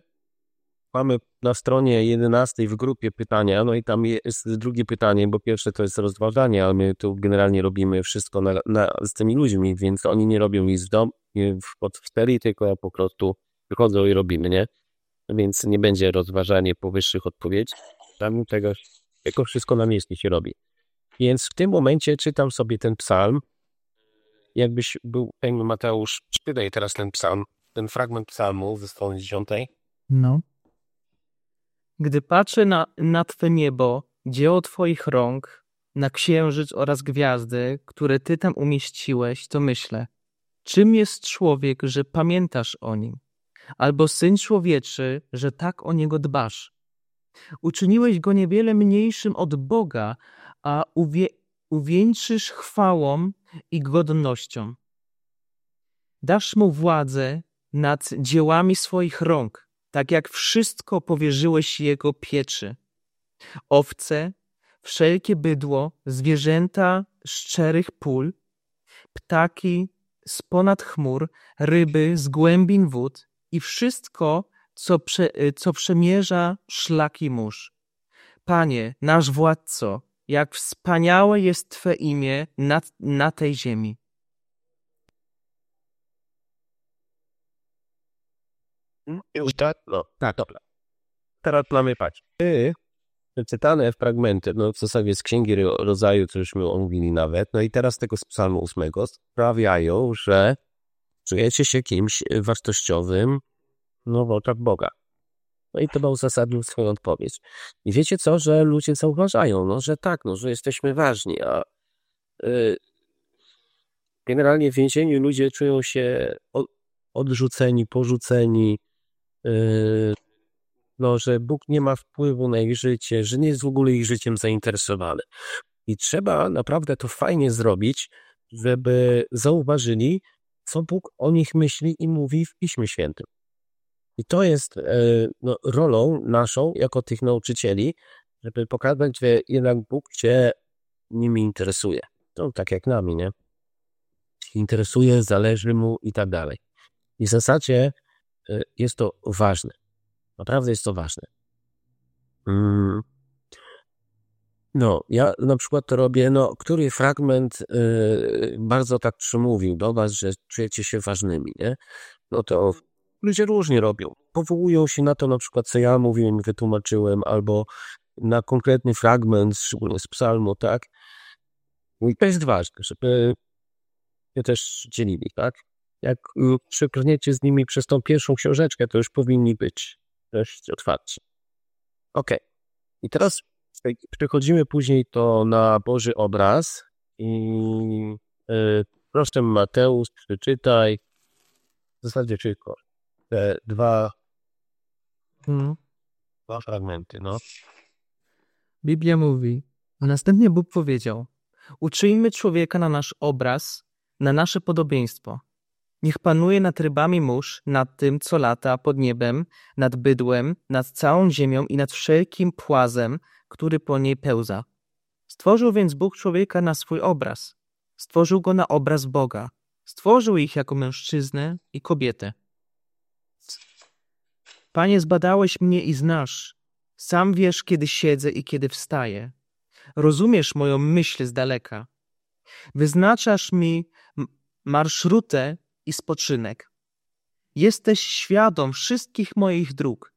mamy na stronie 11 w grupie pytania, no i tam jest drugie pytanie, bo pierwsze to jest rozważanie, ale my tu generalnie robimy wszystko na, na, z tymi ludźmi, więc oni nie robią nic w dom, pod serii, tylko po prostu wychodzą i robimy, nie? Więc nie będzie rozważanie powyższych odpowiedzi, tam tego, tylko wszystko na miejscu się robi. Więc w tym momencie czytam sobie ten psalm, jakbyś był, Mateusz, czytaj teraz ten psalm, ten fragment psalmu ze strony 10. No. Gdy patrzę na, na Twe niebo, dzieło Twoich rąk, na księżyc oraz gwiazdy, które Ty tam umieściłeś, to myślę, czym jest człowiek, że pamiętasz o nim? Albo syn człowieczy, że tak o niego dbasz? Uczyniłeś go niewiele mniejszym od Boga, a uwie, uwieńczysz chwałą i godnością. Dasz mu władzę nad dziełami swoich rąk tak jak wszystko powierzyłeś Jego pieczy. Owce, wszelkie bydło, zwierzęta szczerych pól, ptaki z ponad chmur, ryby z głębin wód i wszystko, co, prze, co przemierza szlaki mórz. Panie, nasz władco, jak wspaniałe jest Twe imię na, na tej ziemi. Już tak? No, tak, dobra. Teraz mamy patrz. Ty, przeczytane fragmenty, no w zasadzie z Księgi Rodzaju, co już my omówili nawet, no i teraz tego z psalmu ósmego sprawiają, że czujecie się kimś wartościowym, no w oczach Boga. No i to był uzasadnił swoją odpowiedź. I wiecie co, że ludzie zauważają, no, że tak, no, że jesteśmy ważni, a y, generalnie w więzieniu ludzie czują się odrzuceni, porzuceni, y, no, że Bóg nie ma wpływu na ich życie, że nie jest w ogóle ich życiem zainteresowany. I trzeba naprawdę to fajnie zrobić, żeby zauważyli, co Bóg o nich myśli i mówi w Piśmie Świętym. I to jest e, no, rolą naszą, jako tych nauczycieli, żeby pokazać, że jednak Bóg się nimi interesuje. To tak jak nami, nie? Interesuje, zależy mu i tak dalej. I w zasadzie jest to ważne. Naprawdę jest to ważne. Mm. No, ja na przykład to robię, no, który fragment y, bardzo tak przemówił do was, że czujecie się ważnymi, nie? No to ludzie różnie robią. Powołują się na to na przykład, co ja mówiłem, wytłumaczyłem, albo na konkretny fragment, szczególnie z psalmu, tak? I to jest ważne, żeby się też dzielili, tak? Jak przeklniecie z nimi przez tą pierwszą książeczkę, to już powinni być dość otwarci. Ok. I teraz przechodzimy później to na Boży obraz i y, proszę Mateusz, przeczytaj w zasadzie tylko te dwa, hmm. dwa fragmenty, no. Biblia mówi, a następnie Bóg powiedział, uczyjmy człowieka na nasz obraz, na nasze podobieństwo. Niech panuje nad rybami mórz, nad tym, co lata pod niebem, nad bydłem, nad całą ziemią i nad wszelkim płazem, który po niej pełza. Stworzył więc Bóg człowieka na swój obraz. Stworzył go na obraz Boga. Stworzył ich jako mężczyznę i kobietę. Panie, zbadałeś mnie i znasz. Sam wiesz, kiedy siedzę i kiedy wstaję. Rozumiesz moją myśl z daleka. Wyznaczasz mi marszrutę i spoczynek. Jesteś świadom wszystkich moich dróg.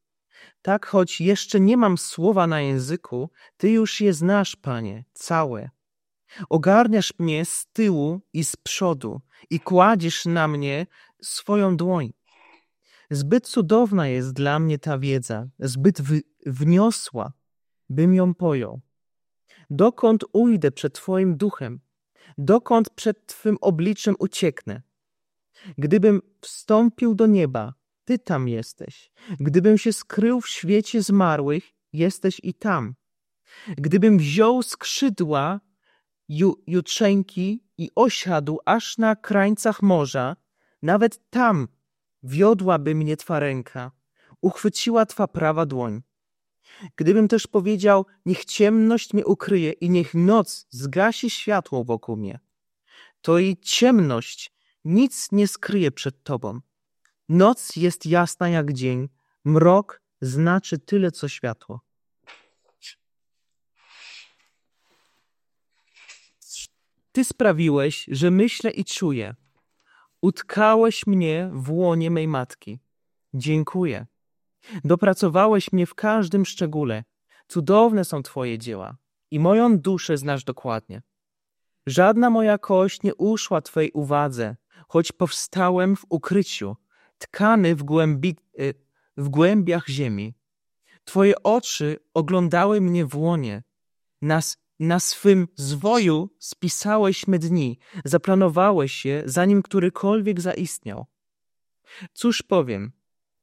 Tak, choć jeszcze nie mam słowa na języku, Ty już je znasz, Panie, całe. Ogarniasz mnie z tyłu i z przodu i kładziesz na mnie swoją dłoń. Zbyt cudowna jest dla mnie ta wiedza, zbyt wniosła, bym ją pojął. Dokąd ujdę przed Twoim duchem? Dokąd przed Twym obliczem ucieknę? Gdybym wstąpił do nieba, Ty tam jesteś. Gdybym się skrył w świecie zmarłych, jesteś i tam. Gdybym wziął skrzydła ju, jutrzenki i osiadł aż na krańcach morza, nawet tam wiodłaby mnie Twa ręka, uchwyciła Twa prawa dłoń. Gdybym też powiedział, niech ciemność mnie ukryje i niech noc zgasi światło wokół mnie, to i ciemność nic nie skryje przed Tobą. Noc jest jasna jak dzień, mrok znaczy tyle co światło. Ty sprawiłeś, że myślę i czuję. Utkałeś mnie w łonie mej matki. Dziękuję. Dopracowałeś mnie w każdym szczególe. Cudowne są Twoje dzieła i moją duszę znasz dokładnie. Żadna moja kość nie uszła Twej uwadze, choć powstałem w ukryciu, tkany w, głębi, y, w głębiach ziemi. Twoje oczy oglądały mnie w łonie. Na, swym zwoju spisałeś me dni, zaplanowałeś je, zanim którykolwiek zaistniał. Cóż powiem,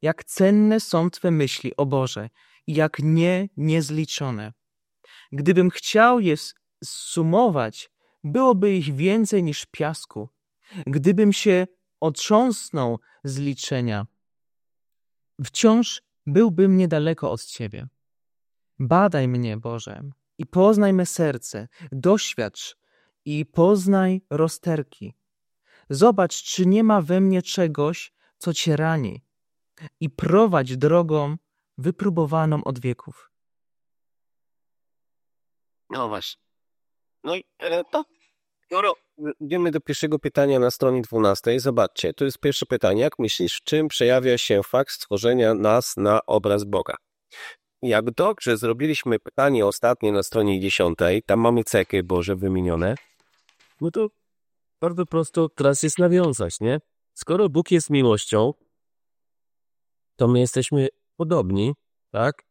jak cenne są Twe myśli, o Boże, jak nie niezliczone. Gdybym chciał je sumować, byłoby ich więcej niż piasku. Gdybym się otrząsnął z liczenia, wciąż byłbym niedaleko od Ciebie. Badaj mnie, Boże, i poznaj me serce, doświadcz i poznaj rozterki. Zobacz, czy nie ma we mnie czegoś, co Cię rani i prowadź drogą wypróbowaną od wieków. No właśnie. No i e, to, Joro, idziemy do pierwszego pytania na stronie 12. Zobaczcie, to jest pierwsze pytanie. Jak myślisz, w czym przejawia się fakt stworzenia nas na obraz Boga? Jak dobrze zrobiliśmy pytanie ostatnie na stronie 10, tam mamy cechy Boże wymienione, no to bardzo prosto teraz jest nawiązać, nie? skoro Bóg jest miłością, to my jesteśmy podobni, tak?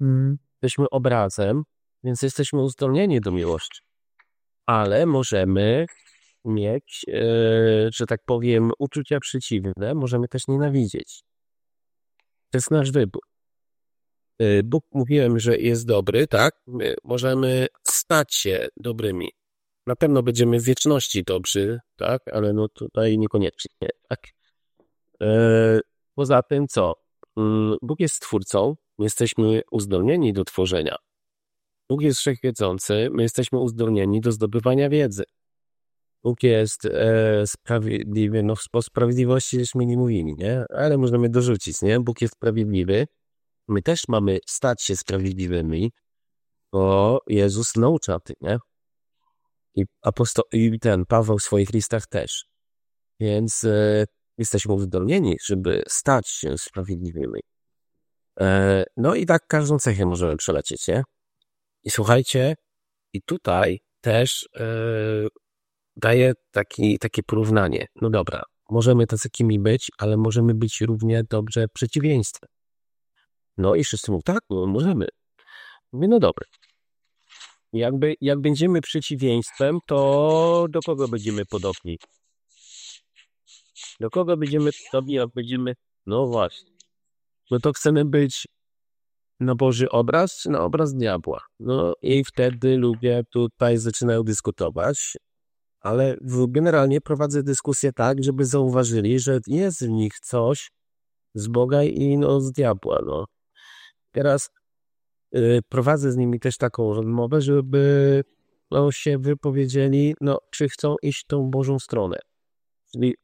Mm. Jesteśmy obrazem, więc jesteśmy uzdolnieni do miłości. Ale możemy mieć, e, że tak powiem, uczucia przeciwne, możemy też nienawidzieć. To jest nasz wybór. E, Bóg mówiłem, że jest dobry, tak? My możemy stać się dobrymi. Na pewno będziemy w wieczności dobrzy, tak? Ale no tutaj niekoniecznie, tak? E, Poza tym co? Mm, Bóg jest stwórcą, my jesteśmy uzdolnieni do tworzenia. Bóg jest wszechwiedzący, my jesteśmy uzdolnieni do zdobywania wiedzy. Bóg jest e, sprawiedliwy, no o sprawiedliwości żeśmy nie mówili, nie? Ale możemy dorzucić, nie? Bóg jest sprawiedliwy, my też mamy stać się sprawiedliwymi, bo Jezus naucza tym, nie? I, aposto- I ten Paweł w swoich listach też. Więc e, jesteśmy uzdolnieni, żeby stać się sprawiedliwymi. E, no i tak każdą cechę możemy przelecieć, nie? I słuchajcie, i tutaj też e, daję taki, takie porównanie. No dobra, możemy takimi być, ale możemy być równie dobrze przeciwieństwem. No i wszyscy mówią, tak, no możemy. Mówię, no dobra. Jakby, jak będziemy przeciwieństwem, to do kogo będziemy podobni? Do kogo będziemy podobni, jak będziemy... No właśnie. No to chcemy być na Boży obraz, czy na obraz diabła? No i wtedy ludzie tutaj zaczynają dyskutować, ale generalnie prowadzę dyskusję tak, żeby zauważyli, że jest w nich coś z Boga i no, z diabła. No. Teraz y, prowadzę z nimi też taką rozmowę, żeby no, się wypowiedzieli, no, czy chcą iść tą Bożą stronę. Czyli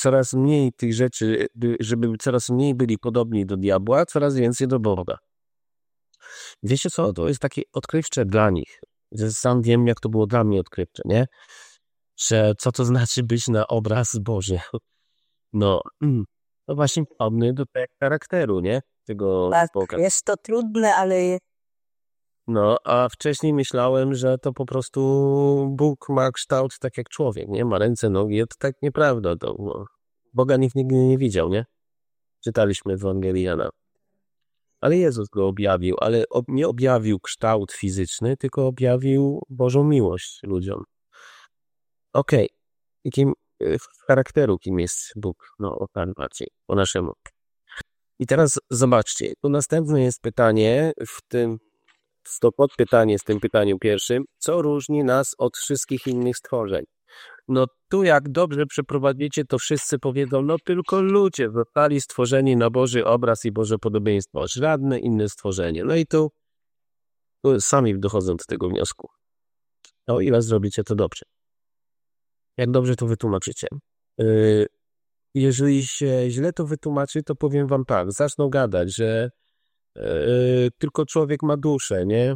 coraz mniej tych rzeczy, żeby coraz mniej byli podobni do diabła, coraz więcej do Boga. Wiecie co, to jest takie odkrywcze dla nich. Sam wiem, jak to było dla mnie odkrywcze, nie? Że co to znaczy być na obraz Boży. No, to właśnie podobny do tego charakteru, nie? Tego Tak, Boga. jest to trudne, ale No, a wcześniej myślałem, że to po prostu Bóg ma kształt tak jak człowiek, nie? Ma ręce, nogi, a to tak nieprawda. To, no. Boga nikt nigdy nie widział, nie? Czytaliśmy Ewangelii Jana. Ale Jezus go objawił, ale ob nie objawił kształt fizyczny, tylko objawił Bożą miłość ludziom. Okej. I kim, charakteru kim jest Bóg? No, o tak bardziej, po naszemu. I teraz zobaczcie, tu następne jest pytanie w tym to podpytanie z tym pytaniem pierwszym, co różni nas od wszystkich innych stworzeń? No tu jak dobrze przeprowadzicie, to wszyscy powiedzą, no tylko ludzie zostali stworzeni na Boży obraz i Boże podobieństwo, żadne inne stworzenie. No i tu, tu sami dochodzą do tego wniosku. O ile zrobicie to dobrze. Jak dobrze to wytłumaczycie. Yy, jeżeli się źle to wytłumaczy, to powiem wam tak, zaczną gadać, że Yy, tylko człowiek ma duszę, nie?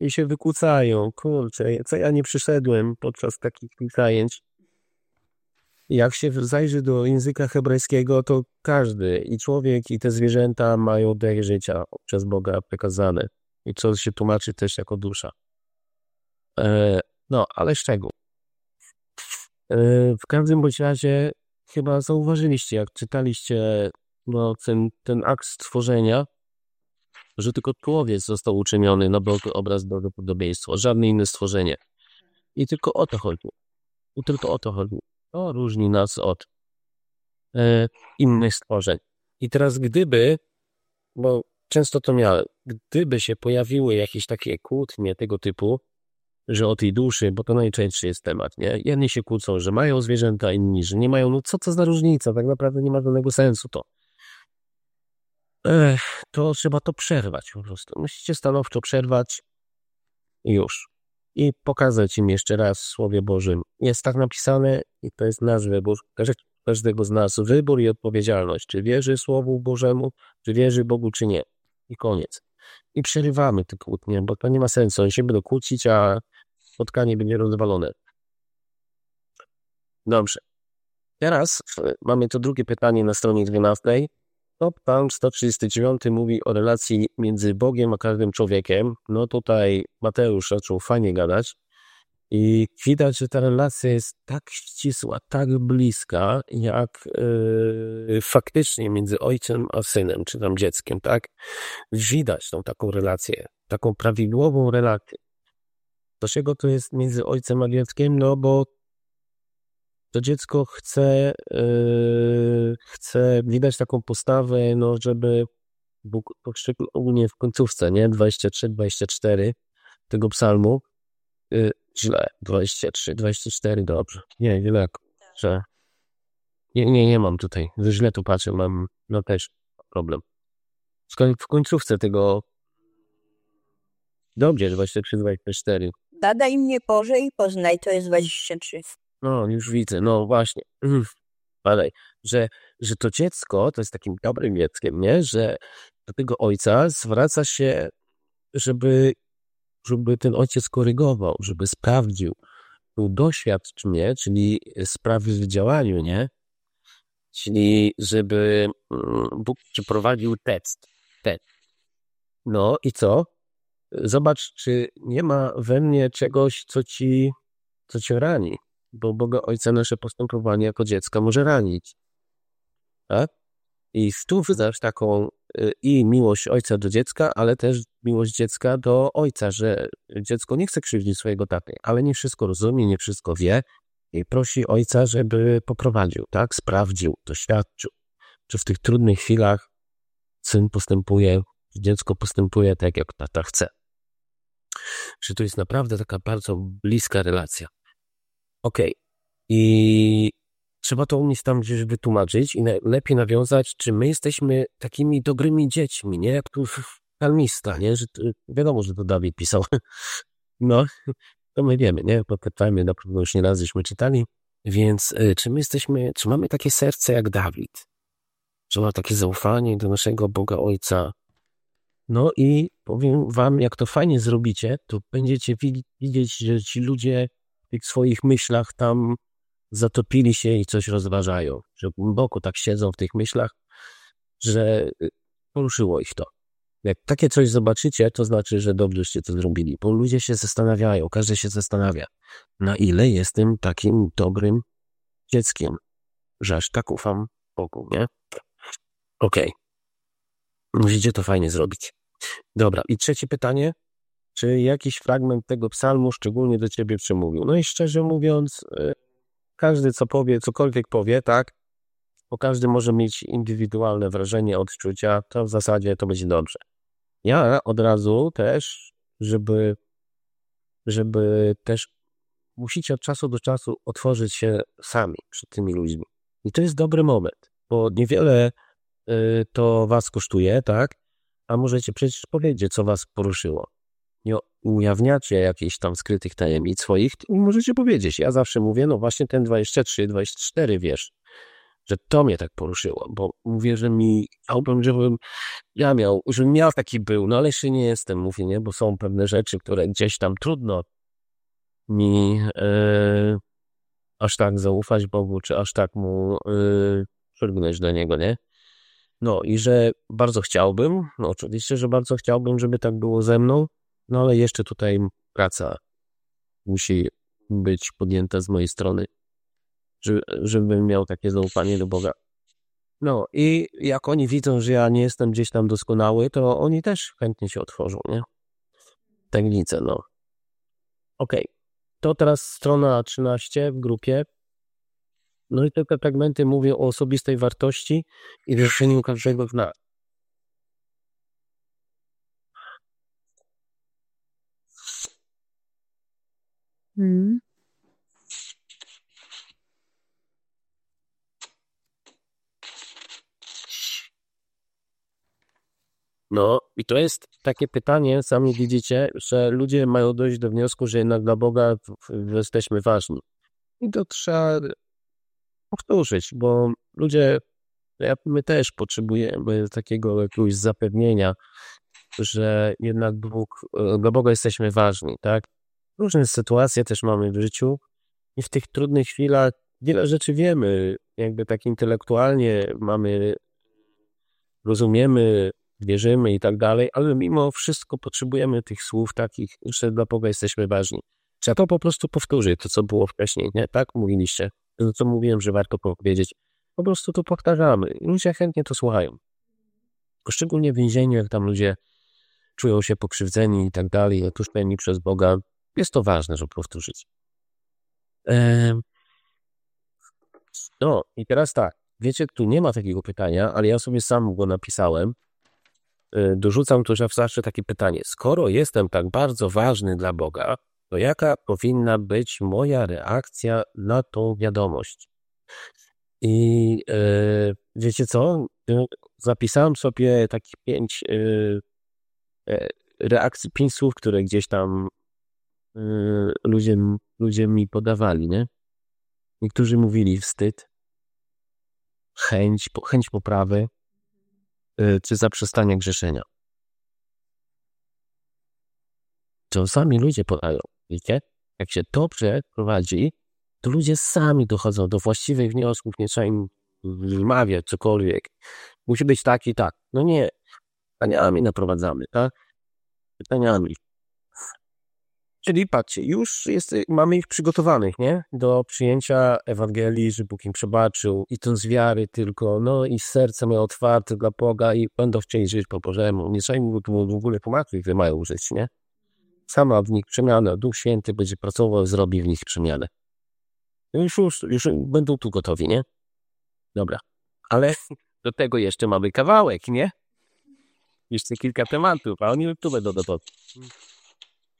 I się wykłócają. Kurczę, co ja nie przyszedłem podczas takich zajęć. Jak się zajrzy do języka hebrajskiego, to każdy, i człowiek, i te zwierzęta mają dech życia przez Boga przekazane. I co się tłumaczy też jako dusza. E, no, ale szczegół. E, w każdym bądź razie chyba zauważyliście, jak czytaliście no, ten, ten akt stworzenia, że tylko człowiek został uczyniony na Boży obraz, podobieństwo, żadne inne stworzenie. I tylko o to chodzi. I tylko o to chodzi. To różni nas od e, innych stworzeń. I teraz gdyby, bo często to miałem, gdyby się pojawiły jakieś takie kłótnie tego typu, że o tej duszy, bo to najczęstszy jest temat, nie? Jedni się kłócą, że mają zwierzęta, inni, że nie mają. No co to za różnica? Tak naprawdę nie ma żadnego sensu to. Ech, to trzeba to przerwać po prostu. Musicie stanowczo przerwać już. I pokazać im jeszcze raz w Słowie Bożym. Jest tak napisane i to jest nasz wybór. Każdego z nas wybór i odpowiedzialność. Czy wierzy Słowu Bożemu, czy wierzy Bogu, czy nie. I koniec. I przerywamy te kłótnie, bo to nie ma sensu. Oni się będą kłócić, a spotkanie będzie rozwalone. Dobrze. Teraz mamy to drugie pytanie na stronie 12. No, Psalm 139 mówi o relacji między Bogiem a każdym człowiekiem. No tutaj Mateusz zaczął fajnie gadać I widać, że ta relacja jest tak ścisła, tak bliska, jak yy, faktycznie między ojcem a synem, czy tam dzieckiem, tak? Widać tą taką relację, taką prawidłową relację. Dlaczego to jest między ojcem a dzieckiem? No bo to dziecko chce, yy, chce widać taką postawę, no żeby Bóg ogólnie w końcówce, nie? 23-24 tego psalmu, yy, źle, 23, 24, dobrze. Nie, źle, że nie, nie, nie mam tutaj, źle tu patrzę, mam, no też problem. W końcówce tego Dobrze, 23, 24. Badaj mnie Boże i poznaj, to jest 23. No, już widzę, no właśnie. Badaj, że, że to dziecko, to jest takim dobrym dzieckiem, nie? Że do tego ojca zwraca się, żeby żeby ten ojciec korygował, żeby sprawdził, był doświadcz mnie, czyli sprawy w działaniu, nie? Czyli żeby mm, Bóg przeprowadził test. test. No i co? Zobacz, czy nie ma we mnie czegoś, co ci, co cię rani, bo Boga Ojca nasze postępowanie jako dziecka może ranić. Tak? I tu wydasz taką y, i miłość ojca do dziecka, ale też miłość dziecka do ojca, że dziecko nie chce krzywdzić swojego taty, ale nie wszystko rozumie, nie wszystko wie i prosi ojca, żeby poprowadził, tak? Sprawdził, doświadczył, czy w tych trudnych chwilach syn postępuje, dziecko postępuje tak, jak tata chce. Że to jest naprawdę taka bardzo bliska relacja. Okej. Okay. I trzeba to umieć tam gdzieś wytłumaczyć i lepiej nawiązać, czy my jesteśmy takimi dobrymi dziećmi, nie? Jak tu psalmista, nie? Że wiadomo, że to Dawid pisał. No, to my wiemy, nie? Po Psalmie na pewno już nie raz żeśmy czytali. Więc y, czy my jesteśmy, czy mamy takie serce jak Dawid? Że ma takie zaufanie do naszego Boga Ojca? No i powiem wam, jak to fajnie zrobicie, to będziecie widzieć, że ci ludzie w tych swoich myślach tam zatopili się i coś rozważają, że głęboko tak siedzą w tych myślach, że y, poruszyło ich to. Jak takie coś zobaczycie, to znaczy, że dobrzeście to zrobili, bo ludzie się zastanawiają, każdy się zastanawia, na ile jestem takim dobrym dzieckiem, że aż tak ufam Bogu, nie? Okej. Okay. Musicie to fajnie zrobić. Dobra, i trzecie pytanie. Czy jakiś fragment tego psalmu szczególnie do ciebie przemówił? No i szczerze mówiąc, y, każdy co powie, cokolwiek powie, tak, bo każdy może mieć indywidualne wrażenie, odczucia, to w zasadzie to będzie dobrze. Ja od razu też, żeby, żeby też musicie od czasu do czasu otworzyć się sami przed tymi ludźmi. I to jest dobry moment, bo niewiele y, to was kosztuje, tak? A możecie przecież powiedzieć, co was poruszyło nie ujawniacie jakichś tam skrytych tajemnic swoich, możecie powiedzieć. Ja zawsze mówię, no właśnie ten 23, 24, wiesz, że to mnie tak poruszyło, bo mówię, że mi, chciałbym, żebym ja miał, żebym ja taki był, no ale jeszcze nie jestem, mówię, nie, bo są pewne rzeczy, które gdzieś tam trudno mi e, aż tak zaufać Bogu, czy aż tak mu przylgnąć do Niego, nie? No i że bardzo chciałbym, no oczywiście, że bardzo chciałbym, żeby tak było ze mną, no ale jeszcze tutaj praca musi być podjęta z mojej strony, żeby, żebym miał takie zaufanie do Boga. No i jak oni widzą, że ja nie jestem gdzieś tam doskonały, to oni też chętnie się otworzą, nie? Tegnice, no. Okej. Okay. To teraz strona 13 w grupie. No i te fragmenty mówią o osobistej wartości i wierzeniu każdego z nas. Mhm. No i to jest takie pytanie, sami widzicie, że ludzie mają dojść do wniosku, że jednak dla Boga jesteśmy ważni. I to trzeba powtórzyć, bo ludzie, my też potrzebujemy takiego jakiegoś zapewnienia, że jednak Bóg, dla Boga jesteśmy ważni, tak? Różne sytuacje też mamy w życiu i w tych trudnych chwilach wiele rzeczy wiemy, jakby tak intelektualnie mamy, rozumiemy, wierzymy i tak dalej, ale mimo wszystko potrzebujemy tych słów takich, że dla Boga jesteśmy ważni. Trzeba po prostu powtórzyć to, co było wcześniej, nie? Tak mówiliście. To, co mówiłem, że warto powiedzieć. Po prostu to powtarzamy. Ludzie chętnie to słuchają. Szczególnie w więzieniu, jak tam ludzie czują się pokrzywdzeni i tak dalej, otuszczeni przez Boga, jest to ważne, żeby powtórzyć. No i teraz tak. Wiecie, tu nie ma takiego pytania, ale ja sobie sam go napisałem. E, dorzucam tu zawsze takie pytanie. Skoro jestem tak bardzo ważny dla Boga, to jaka powinna być moja reakcja na tą wiadomość? I e, wiecie co? E, zapisałem sobie takie pięć reakcji, pięć słów, które gdzieś tam ludzie, ludzie mi podawali, nie? Niektórzy mówili wstyd, chęć, chęć poprawy, e, czy zaprzestania grzeszenia. To sami ludzie podają, wiecie? Jak się dobrze prowadzi, to ludzie sami dochodzą do właściwych wniosków, nie trzeba im wymawiać cokolwiek. Musi być tak i tak. No nie, pytaniami naprowadzamy, tak? Pytaniami. Czyli patrzcie, już jest, mamy ich przygotowanych, nie? Do przyjęcia Ewangelii, że Bóg im przebaczył i to z wiary tylko, no i serce mają otwarte dla Boga i będą chcieli żyć po Bożemu. Nie trzeba im w ogóle tłumaczyć, że mają żyć, nie? Sama w nich przemiana, Duch Święty będzie pracował, zrobi w nich przemianę. Już, już, już będą tu gotowi, nie? Dobra. Ale do tego jeszcze mamy kawałek, nie? Jeszcze kilka tematów, a oni tu będą do to.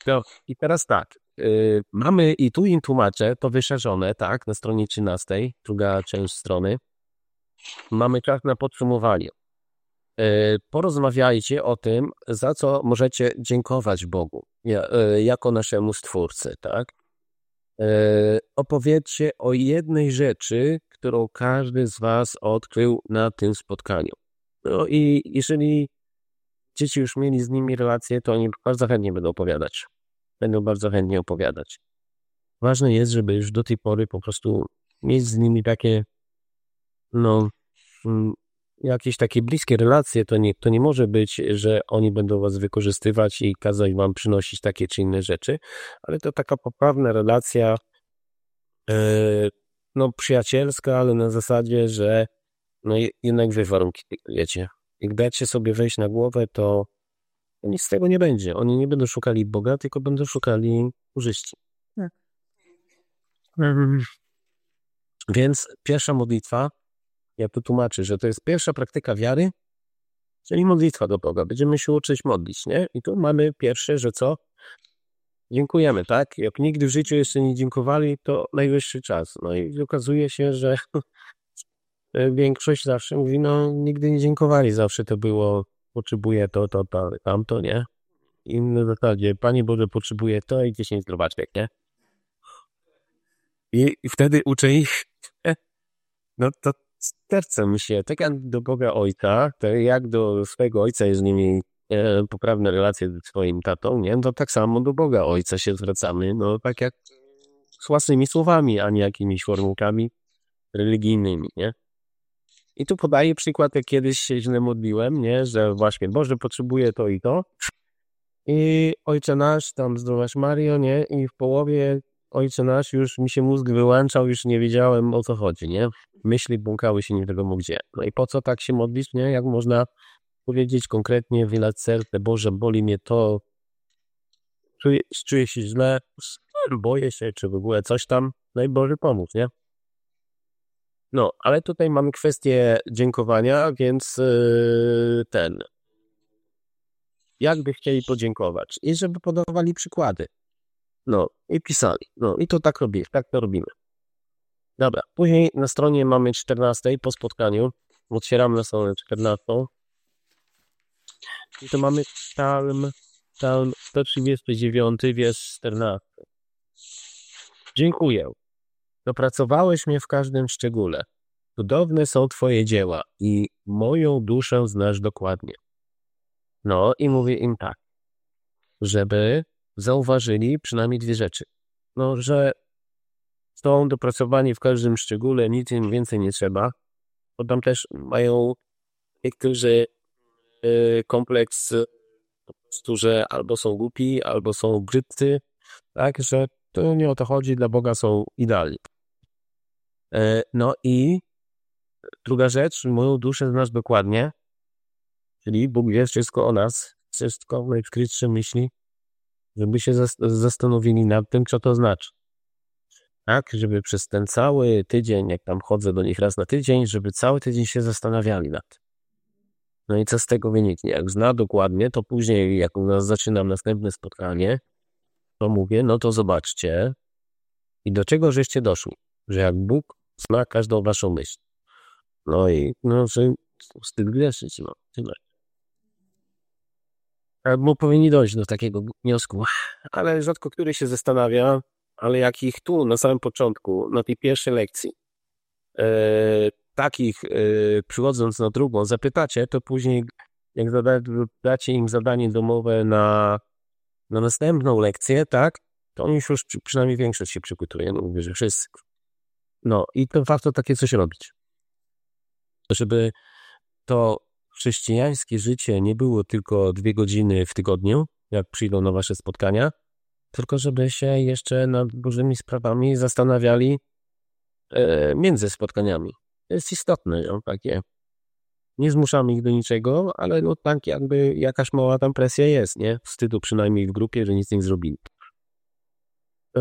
No i teraz tak. Yy, mamy i tu im tłumaczę, to wyszerzone, tak, na stronie 13, druga część strony. Mamy czas na podsumowanie. Yy, porozmawiajcie o tym, za co możecie dziękować Bogu, yy, jako naszemu Stwórcy, tak? E, opowiedzcie o jednej rzeczy, którą każdy z Was odkrył na tym spotkaniu. No i jeżeli dzieci już mieli z nimi relacje, to oni bardzo chętnie będą opowiadać. Będą bardzo chętnie opowiadać. Ważne jest, żeby już do tej pory po prostu mieć z nimi takie, no, mm, jakieś takie bliskie relacje, to nie, to nie może być, że oni będą was wykorzystywać i kazać wam przynosić takie czy inne rzeczy, ale to taka poprawna relacja, e, no przyjacielska, ale na zasadzie, że no jednak wy warunki wiecie. Jak dacie sobie wejść na głowę, to nic z tego nie będzie. Oni nie będą szukali Boga, tylko będą szukali korzyści. Tak. Więc pierwsza modlitwa ja tu tłumaczę, że to jest pierwsza praktyka wiary, czyli modlitwa do Boga. Będziemy się uczyć modlić, nie? I tu mamy pierwsze, że co? Dziękujemy, tak? Jak nigdy w życiu jeszcze nie dziękowali, to najwyższy czas. No i okazuje się, że większość zawsze mówi, no nigdy nie dziękowali, zawsze to było, potrzebuję to, to, to, tamto, nie? I na zasadzie, Panie Boże, potrzebuję to i 10 zdrowaczek, nie? I, wtedy uczę ich, no to sercem się, tak jak do Boga Ojca, tak jak do swojego Ojca z nimi e, poprawne relacje z swoim tatą, nie? To tak samo do Boga Ojca się zwracamy, no tak jak z własnymi słowami, a nie jakimiś formułkami religijnymi, nie? I tu podaję przykład, jak kiedyś się źle modliłem, nie? Że właśnie Boże potrzebuje to i to. I Ojcze Nasz, tam zdrowaś Mario, nie? I w połowie Ojcze Nasz już mi się mózg wyłączał, już nie wiedziałem o co chodzi, nie? myśli błąkały się nie wiadomo gdzie. No i po co tak się modlić, nie? Jak można powiedzieć konkretnie, wylać serce, Boże, boli mnie to, czuję, czuję się źle, boję się, czy w ogóle coś tam, no i Boże pomóc, nie? No, ale tutaj mamy kwestię dziękowania, więc yy, ten. Jakby chcieli podziękować i żeby podawali przykłady. No, i pisali. No, i to tak robimy, tak to robimy. Dobra, później na stronie mamy 14 po spotkaniu. Otwieramy na stronę 14. I to mamy psalm, psalm 139, wiersz 14. Dziękuję. Dopracowałeś mnie w każdym szczególe. Cudowne są Twoje dzieła i moją duszę znasz dokładnie. No i mówię im tak, żeby zauważyli przynajmniej dwie rzeczy. No, że są dopracowani w każdym szczególe, nic im więcej nie trzeba, bo tam też mają niektórzy y, kompleks po prostu, że albo są głupi, albo są brzydcy, tak, że to nie o to chodzi, dla Boga są idealni. E, no i druga rzecz, moją duszę znasz dokładnie, czyli Bóg wie wszystko o nas, wszystko najskrytsze myśli, żeby się zastanowili nad tym, co to znaczy. Tak, żeby przez ten cały tydzień, jak tam chodzę do nich raz na tydzień, żeby cały tydzień się zastanawiali nad tym. No i co z tego wyniknie? Jak zna dokładnie, to później, jak u nas zaczynam następne spotkanie, to mówię, no to zobaczcie i do czego żeście doszli, że jak Bóg zna każdą waszą myśl. No i, no, że wstyd grzeszyć, no, tyle. Albo powinni dojść do takiego wniosku, ale rzadko który się zastanawia, ale jak ich tu na samym początku, na tej pierwszej lekcji, e, takich e, przychodząc na drugą zapytacie, to później jak dacie im zadanie domowe na, na następną lekcję, tak, to oni już przynajmniej większość się przygotuje, no mówię, że wszyscy. No i to warto takie coś robić. Żeby to chrześcijańskie życie nie było tylko dwie godziny w tygodniu, jak przyjdą na wasze spotkania, tylko żeby się jeszcze nad Bożymi sprawami zastanawiali e, między spotkaniami. To jest istotne, no, takie. Nie zmuszamy ich do niczego, ale no tak jakby jakaś mała tam presja jest, nie? Wstydu przynajmniej w grupie, że nic nie zrobili. E...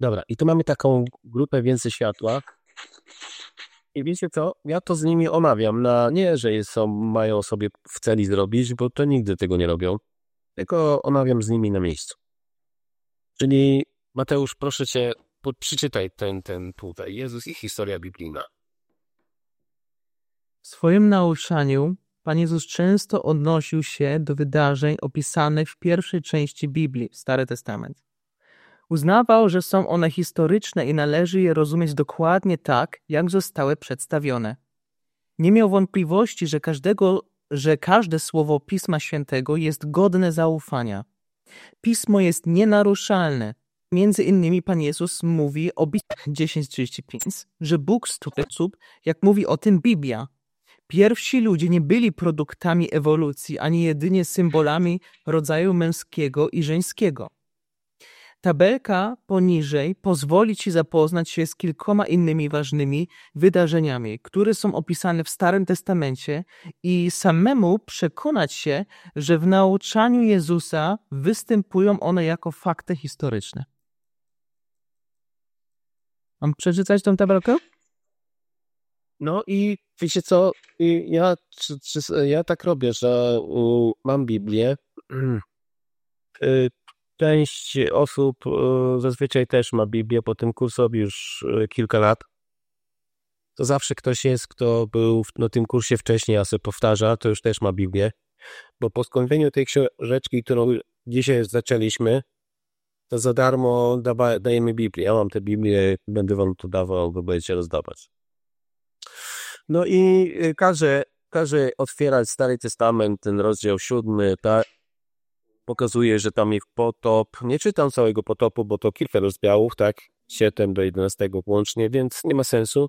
Dobra, i tu mamy taką grupę więcej światła, i wiecie co? Ja to z nimi omawiam. Na, nie, że są, mają sobie w celi zrobić, bo to nigdy tego nie robią. Tylko omawiam z nimi na miejscu. Czyli Mateusz, proszę cię, przeczytaj ten, ten tutaj. Jezus i historia biblijna. W swoim nauczaniu Pan Jezus często odnosił się do wydarzeń opisanych w pierwszej części Biblii, Stary Testament. Uznawał, że są one historyczne i należy je rozumieć dokładnie tak, jak zostały przedstawione. Nie miał wątpliwości, że, każdego, że każde słowo Pisma Świętego jest godne zaufania. Pismo jest nienaruszalne. Między innymi Pan Jezus mówi o 10:35, że Bóg sposób, jak mówi o tym Biblia. Pierwsi ludzie nie byli produktami ewolucji, ani jedynie symbolami rodzaju męskiego i żeńskiego. Tabelka poniżej pozwoli Ci zapoznać się z kilkoma innymi ważnymi wydarzeniami, które są opisane w Starym Testamencie i samemu przekonać się, że w nauczaniu Jezusa występują one jako fakty historyczne. Mam przeczytać tą tabelkę? No i wiecie co, ja, ja tak robię, że mam Biblię, y, Część osób e, zazwyczaj też ma Biblię po tym kursowi już e, kilka lat. To zawsze ktoś jest, kto był na tym kursie wcześniej, a sobie powtarza, to już też ma Biblię. Bo po skończeniu tej książeczki, którą dzisiaj zaczęliśmy, to za darmo dawa, dajemy Biblię. Ja mam tę Biblię, będę wam to dawał, wy będziecie rozdawać. No i e, każe, każe otwierać Stary Testament, ten rozdział siódmy, tak? Pokazuje, że tam jest potop. Nie czytam całego potopu, bo to kilka rozdziałów, tak? 7 do 11 włącznie, więc nie ma sensu.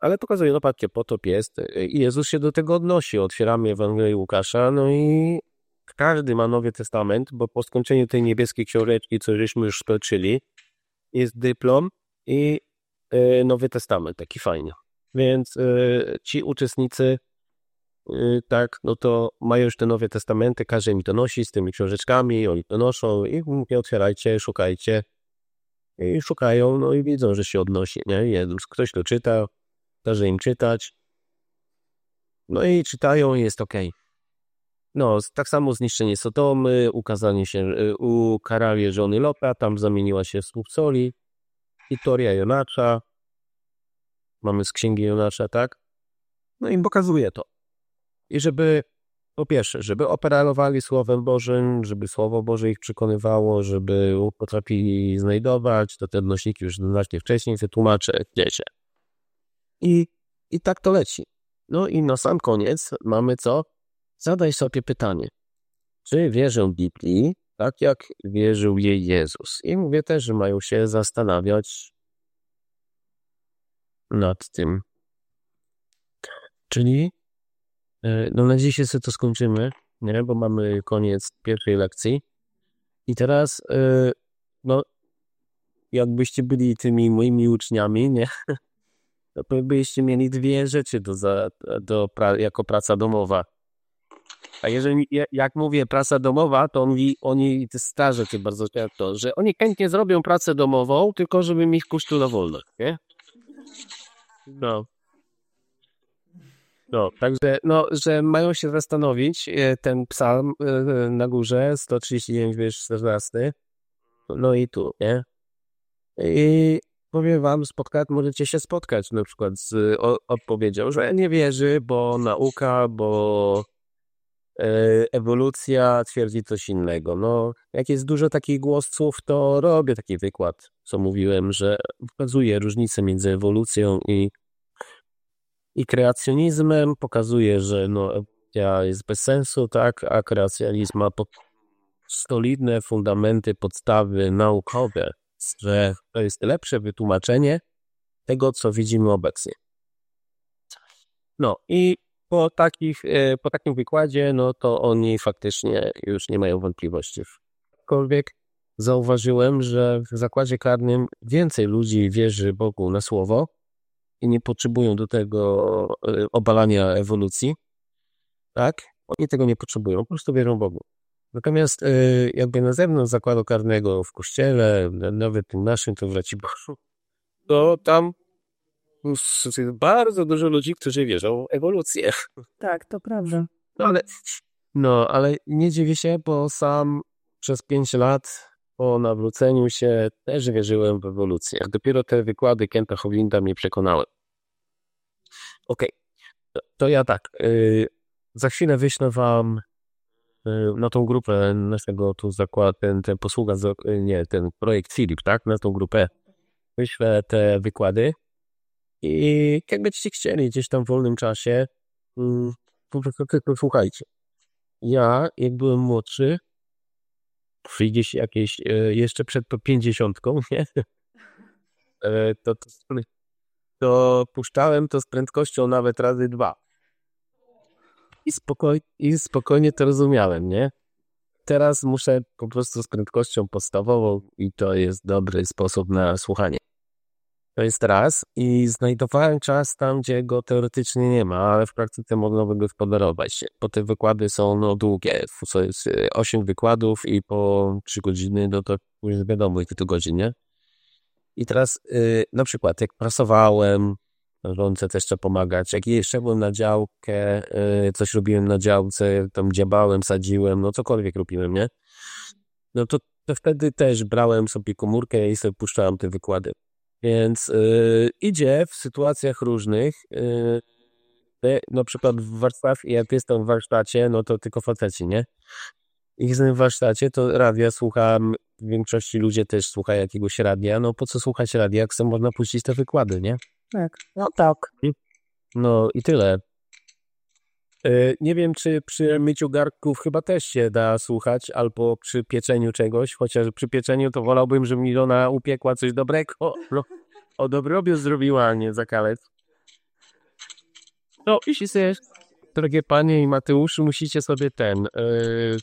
Ale pokazuje, no patrzcie, potop jest i Jezus się do tego odnosi. Otwieramy Ewangelię Łukasza, no i każdy ma Nowy Testament, bo po skończeniu tej niebieskiej książeczki, co żeśmy już skończyli, jest dyplom i y, Nowy Testament, taki fajny. Więc y, ci uczestnicy tak, no to mają już te Nowe Testamenty, każdy mi to nosi z tymi książeczkami, oni to noszą i mówię, otwierajcie, szukajcie. I szukają, no i widzą, że się odnosi, nie? Jezus, ktoś to czyta, każe im czytać. No i czytają i jest ok. No, tak samo zniszczenie Sodomy, ukazanie się, y, ukaranie żony Lota, tam zamieniła się w słup soli. Historia Jonacza. Mamy z księgi Jonacza, tak? No i pokazuje to i żeby po pierwsze, żeby operowali Słowem Bożym, żeby Słowo Boże ich przekonywało, żeby potrafili znajdować, to te odnośniki już znacznie wcześniej, te tłumacze, wiecie. I, I tak to leci. No i na sam koniec mamy co? Zadaj sobie pytanie. Czy wierzę Biblii tak, jak wierzył jej Jezus? I mówię też, że mają się zastanawiać nad tym. Czyli no na dzisiaj sobie to skończymy. nie? Bo mamy koniec pierwszej lekcji. I teraz, y, no, jakbyście byli tymi moimi uczniami, nie? To by- byście mieli dwie rzeczy do, za, do pra, jako praca domowa. A jeżeli, ja- jak mówię praca domowa, to oni, oni te starzy to bardzo często, że oni chętnie zrobią pracę domową, tylko żeby mieć kościół na wolność, nie? No. No, także, no, że mają się zastanowić, e, ten psalm e, na górze, 139, wiersz 14, no i tu, nie? I powiem wam, spotkać, możecie się spotkać na przykład z o, odpowiedzią, że nie wierzy, bo nauka, bo e, ewolucja twierdzi coś innego. No, jak jest dużo takich głosów, to robię taki wykład, co mówiłem, że pokazuję różnicę między ewolucją i, i kreacjonizmem, pokazuję, że no, ewolucja jest bez sensu, tak, a kreacjonizm ma po, solidne fundamenty, podstawy naukowe, że to jest lepsze wytłumaczenie tego, co widzimy obecnie. No i po, takich, e, po takim wykładzie, no to oni faktycznie już nie mają wątpliwości. Aczkolwiek zauważyłem, że w zakładzie karnym więcej ludzi wierzy Bogu na słowo i nie potrzebują do tego e, obalania ewolucji. Tak? Oni tego nie potrzebują, po prostu wierzą Bogu. Natomiast e, jakby na zewnątrz zakładu karnego, w kościele, na- nawet tym naszym, to w Raciborzu, to tam jest bardzo dużo ludzi, którzy wierzą w ewolucję. Tak, to prawda. No ale, no, ale nie dziwię się, bo sam przez pięć lat po nawróceniu się też wierzyłem w ewolucję. Dopiero te wykłady Kenta Howlinda mnie przekonały. Okej, to, to ja tak. y, za chwilę wyślę wam y, na tą grupę naszego tu zakładu, ten, ten posługa, y, nie, ten projekt Filip, tak? Na tą grupę wyślę te wykłady i jak będziecie chcieli gdzieś tam w wolnym czasie, mm, po prostu słuchajcie. Ja, jak byłem młodszy, gdzieś jakieś, e, jeszcze przed po pięćdziesiątką, nie? E, To, to, to puszczałem to z prędkością nawet razy dwa. I, spokoj, I spokojnie to rozumiałem, nie? Teraz muszę po prostu z prędkością podstawową i to jest dobry sposób na słuchanie. To jest raz i znajdowałem czas tam, gdzie go teoretycznie nie ma, ale w praktyce można wygospodarować. Bo te wykłady są no, długie. To jest e, 8 wykładów i po 3 godziny, no to już wiadomo, ile to godzin, nie? I teraz y, na przykład jak pracowałem, żonce też trzeba pomagać, jak jeszcze byłem na działkę, y, coś robiłem na działce, tam dziabałem, sadziłem, no cokolwiek robiłem, nie? No to, to wtedy też brałem sobie komórkę i sobie puszczałem te wykłady. Więc y, idzie w sytuacjach różnych. Y, te- na przykład w Warszawie, jak jestem w warsztacie, no to tylko faceci, nie? Jak jestem w warsztacie, to radia słucham, w większości ludzie też słuchają jakiegoś radia. No po co słuchać radia, jak sobie można puścić te wykłady, nie? Tak. No tak. No i tyle. Y, Nie wiem, czy przy myciu garnków chyba też się da słuchać, albo przy pieczeniu czegoś, chociaż przy pieczeniu to wolałbym, żeby mi żona upiekła coś dobrego. No, o dobrobiu zrobiła, a nie zakalec. No, jeśli sobie, drogie panie i Mateuszu, musicie sobie ten yy,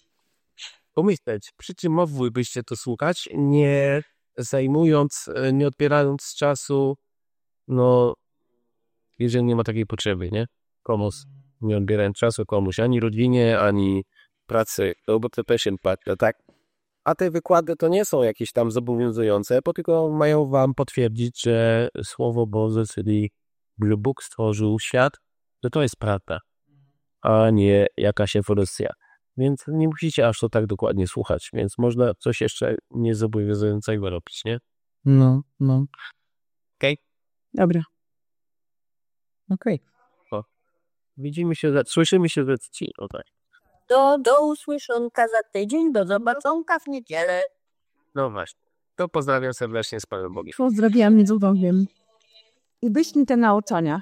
pomyśleć, przy czym mogłybyście to słuchać, nie zajmując, y, nie odbierając czasu, no, jeżeli nie ma takiej potrzeby, nie? Komuś, nie odbierając czasu komuś, ani rodzinie, ani pracy, no bo to też empatia, tak? A te wykłady to nie są jakieś tam zobowiązujące, bo tylko mają wam potwierdzić, że Słowo Boże, czyli Bóg stworzył świat, że to jest prawda, a nie jakaś ewolucja. Więc nie musicie aż to tak dokładnie słuchać, więc można coś jeszcze niezobowiązującego robić, nie? No, no. Dobra. Okej. Widzimy się, za, słyszymy się za tydzień, o tak. Do, do usłyszonka za tydzień, do zobaczonka w niedzielę. No właśnie. To pozdrawiam serdecznie z Panem Bogiem. Pozdrawiam, nie I wyślij te nauczania.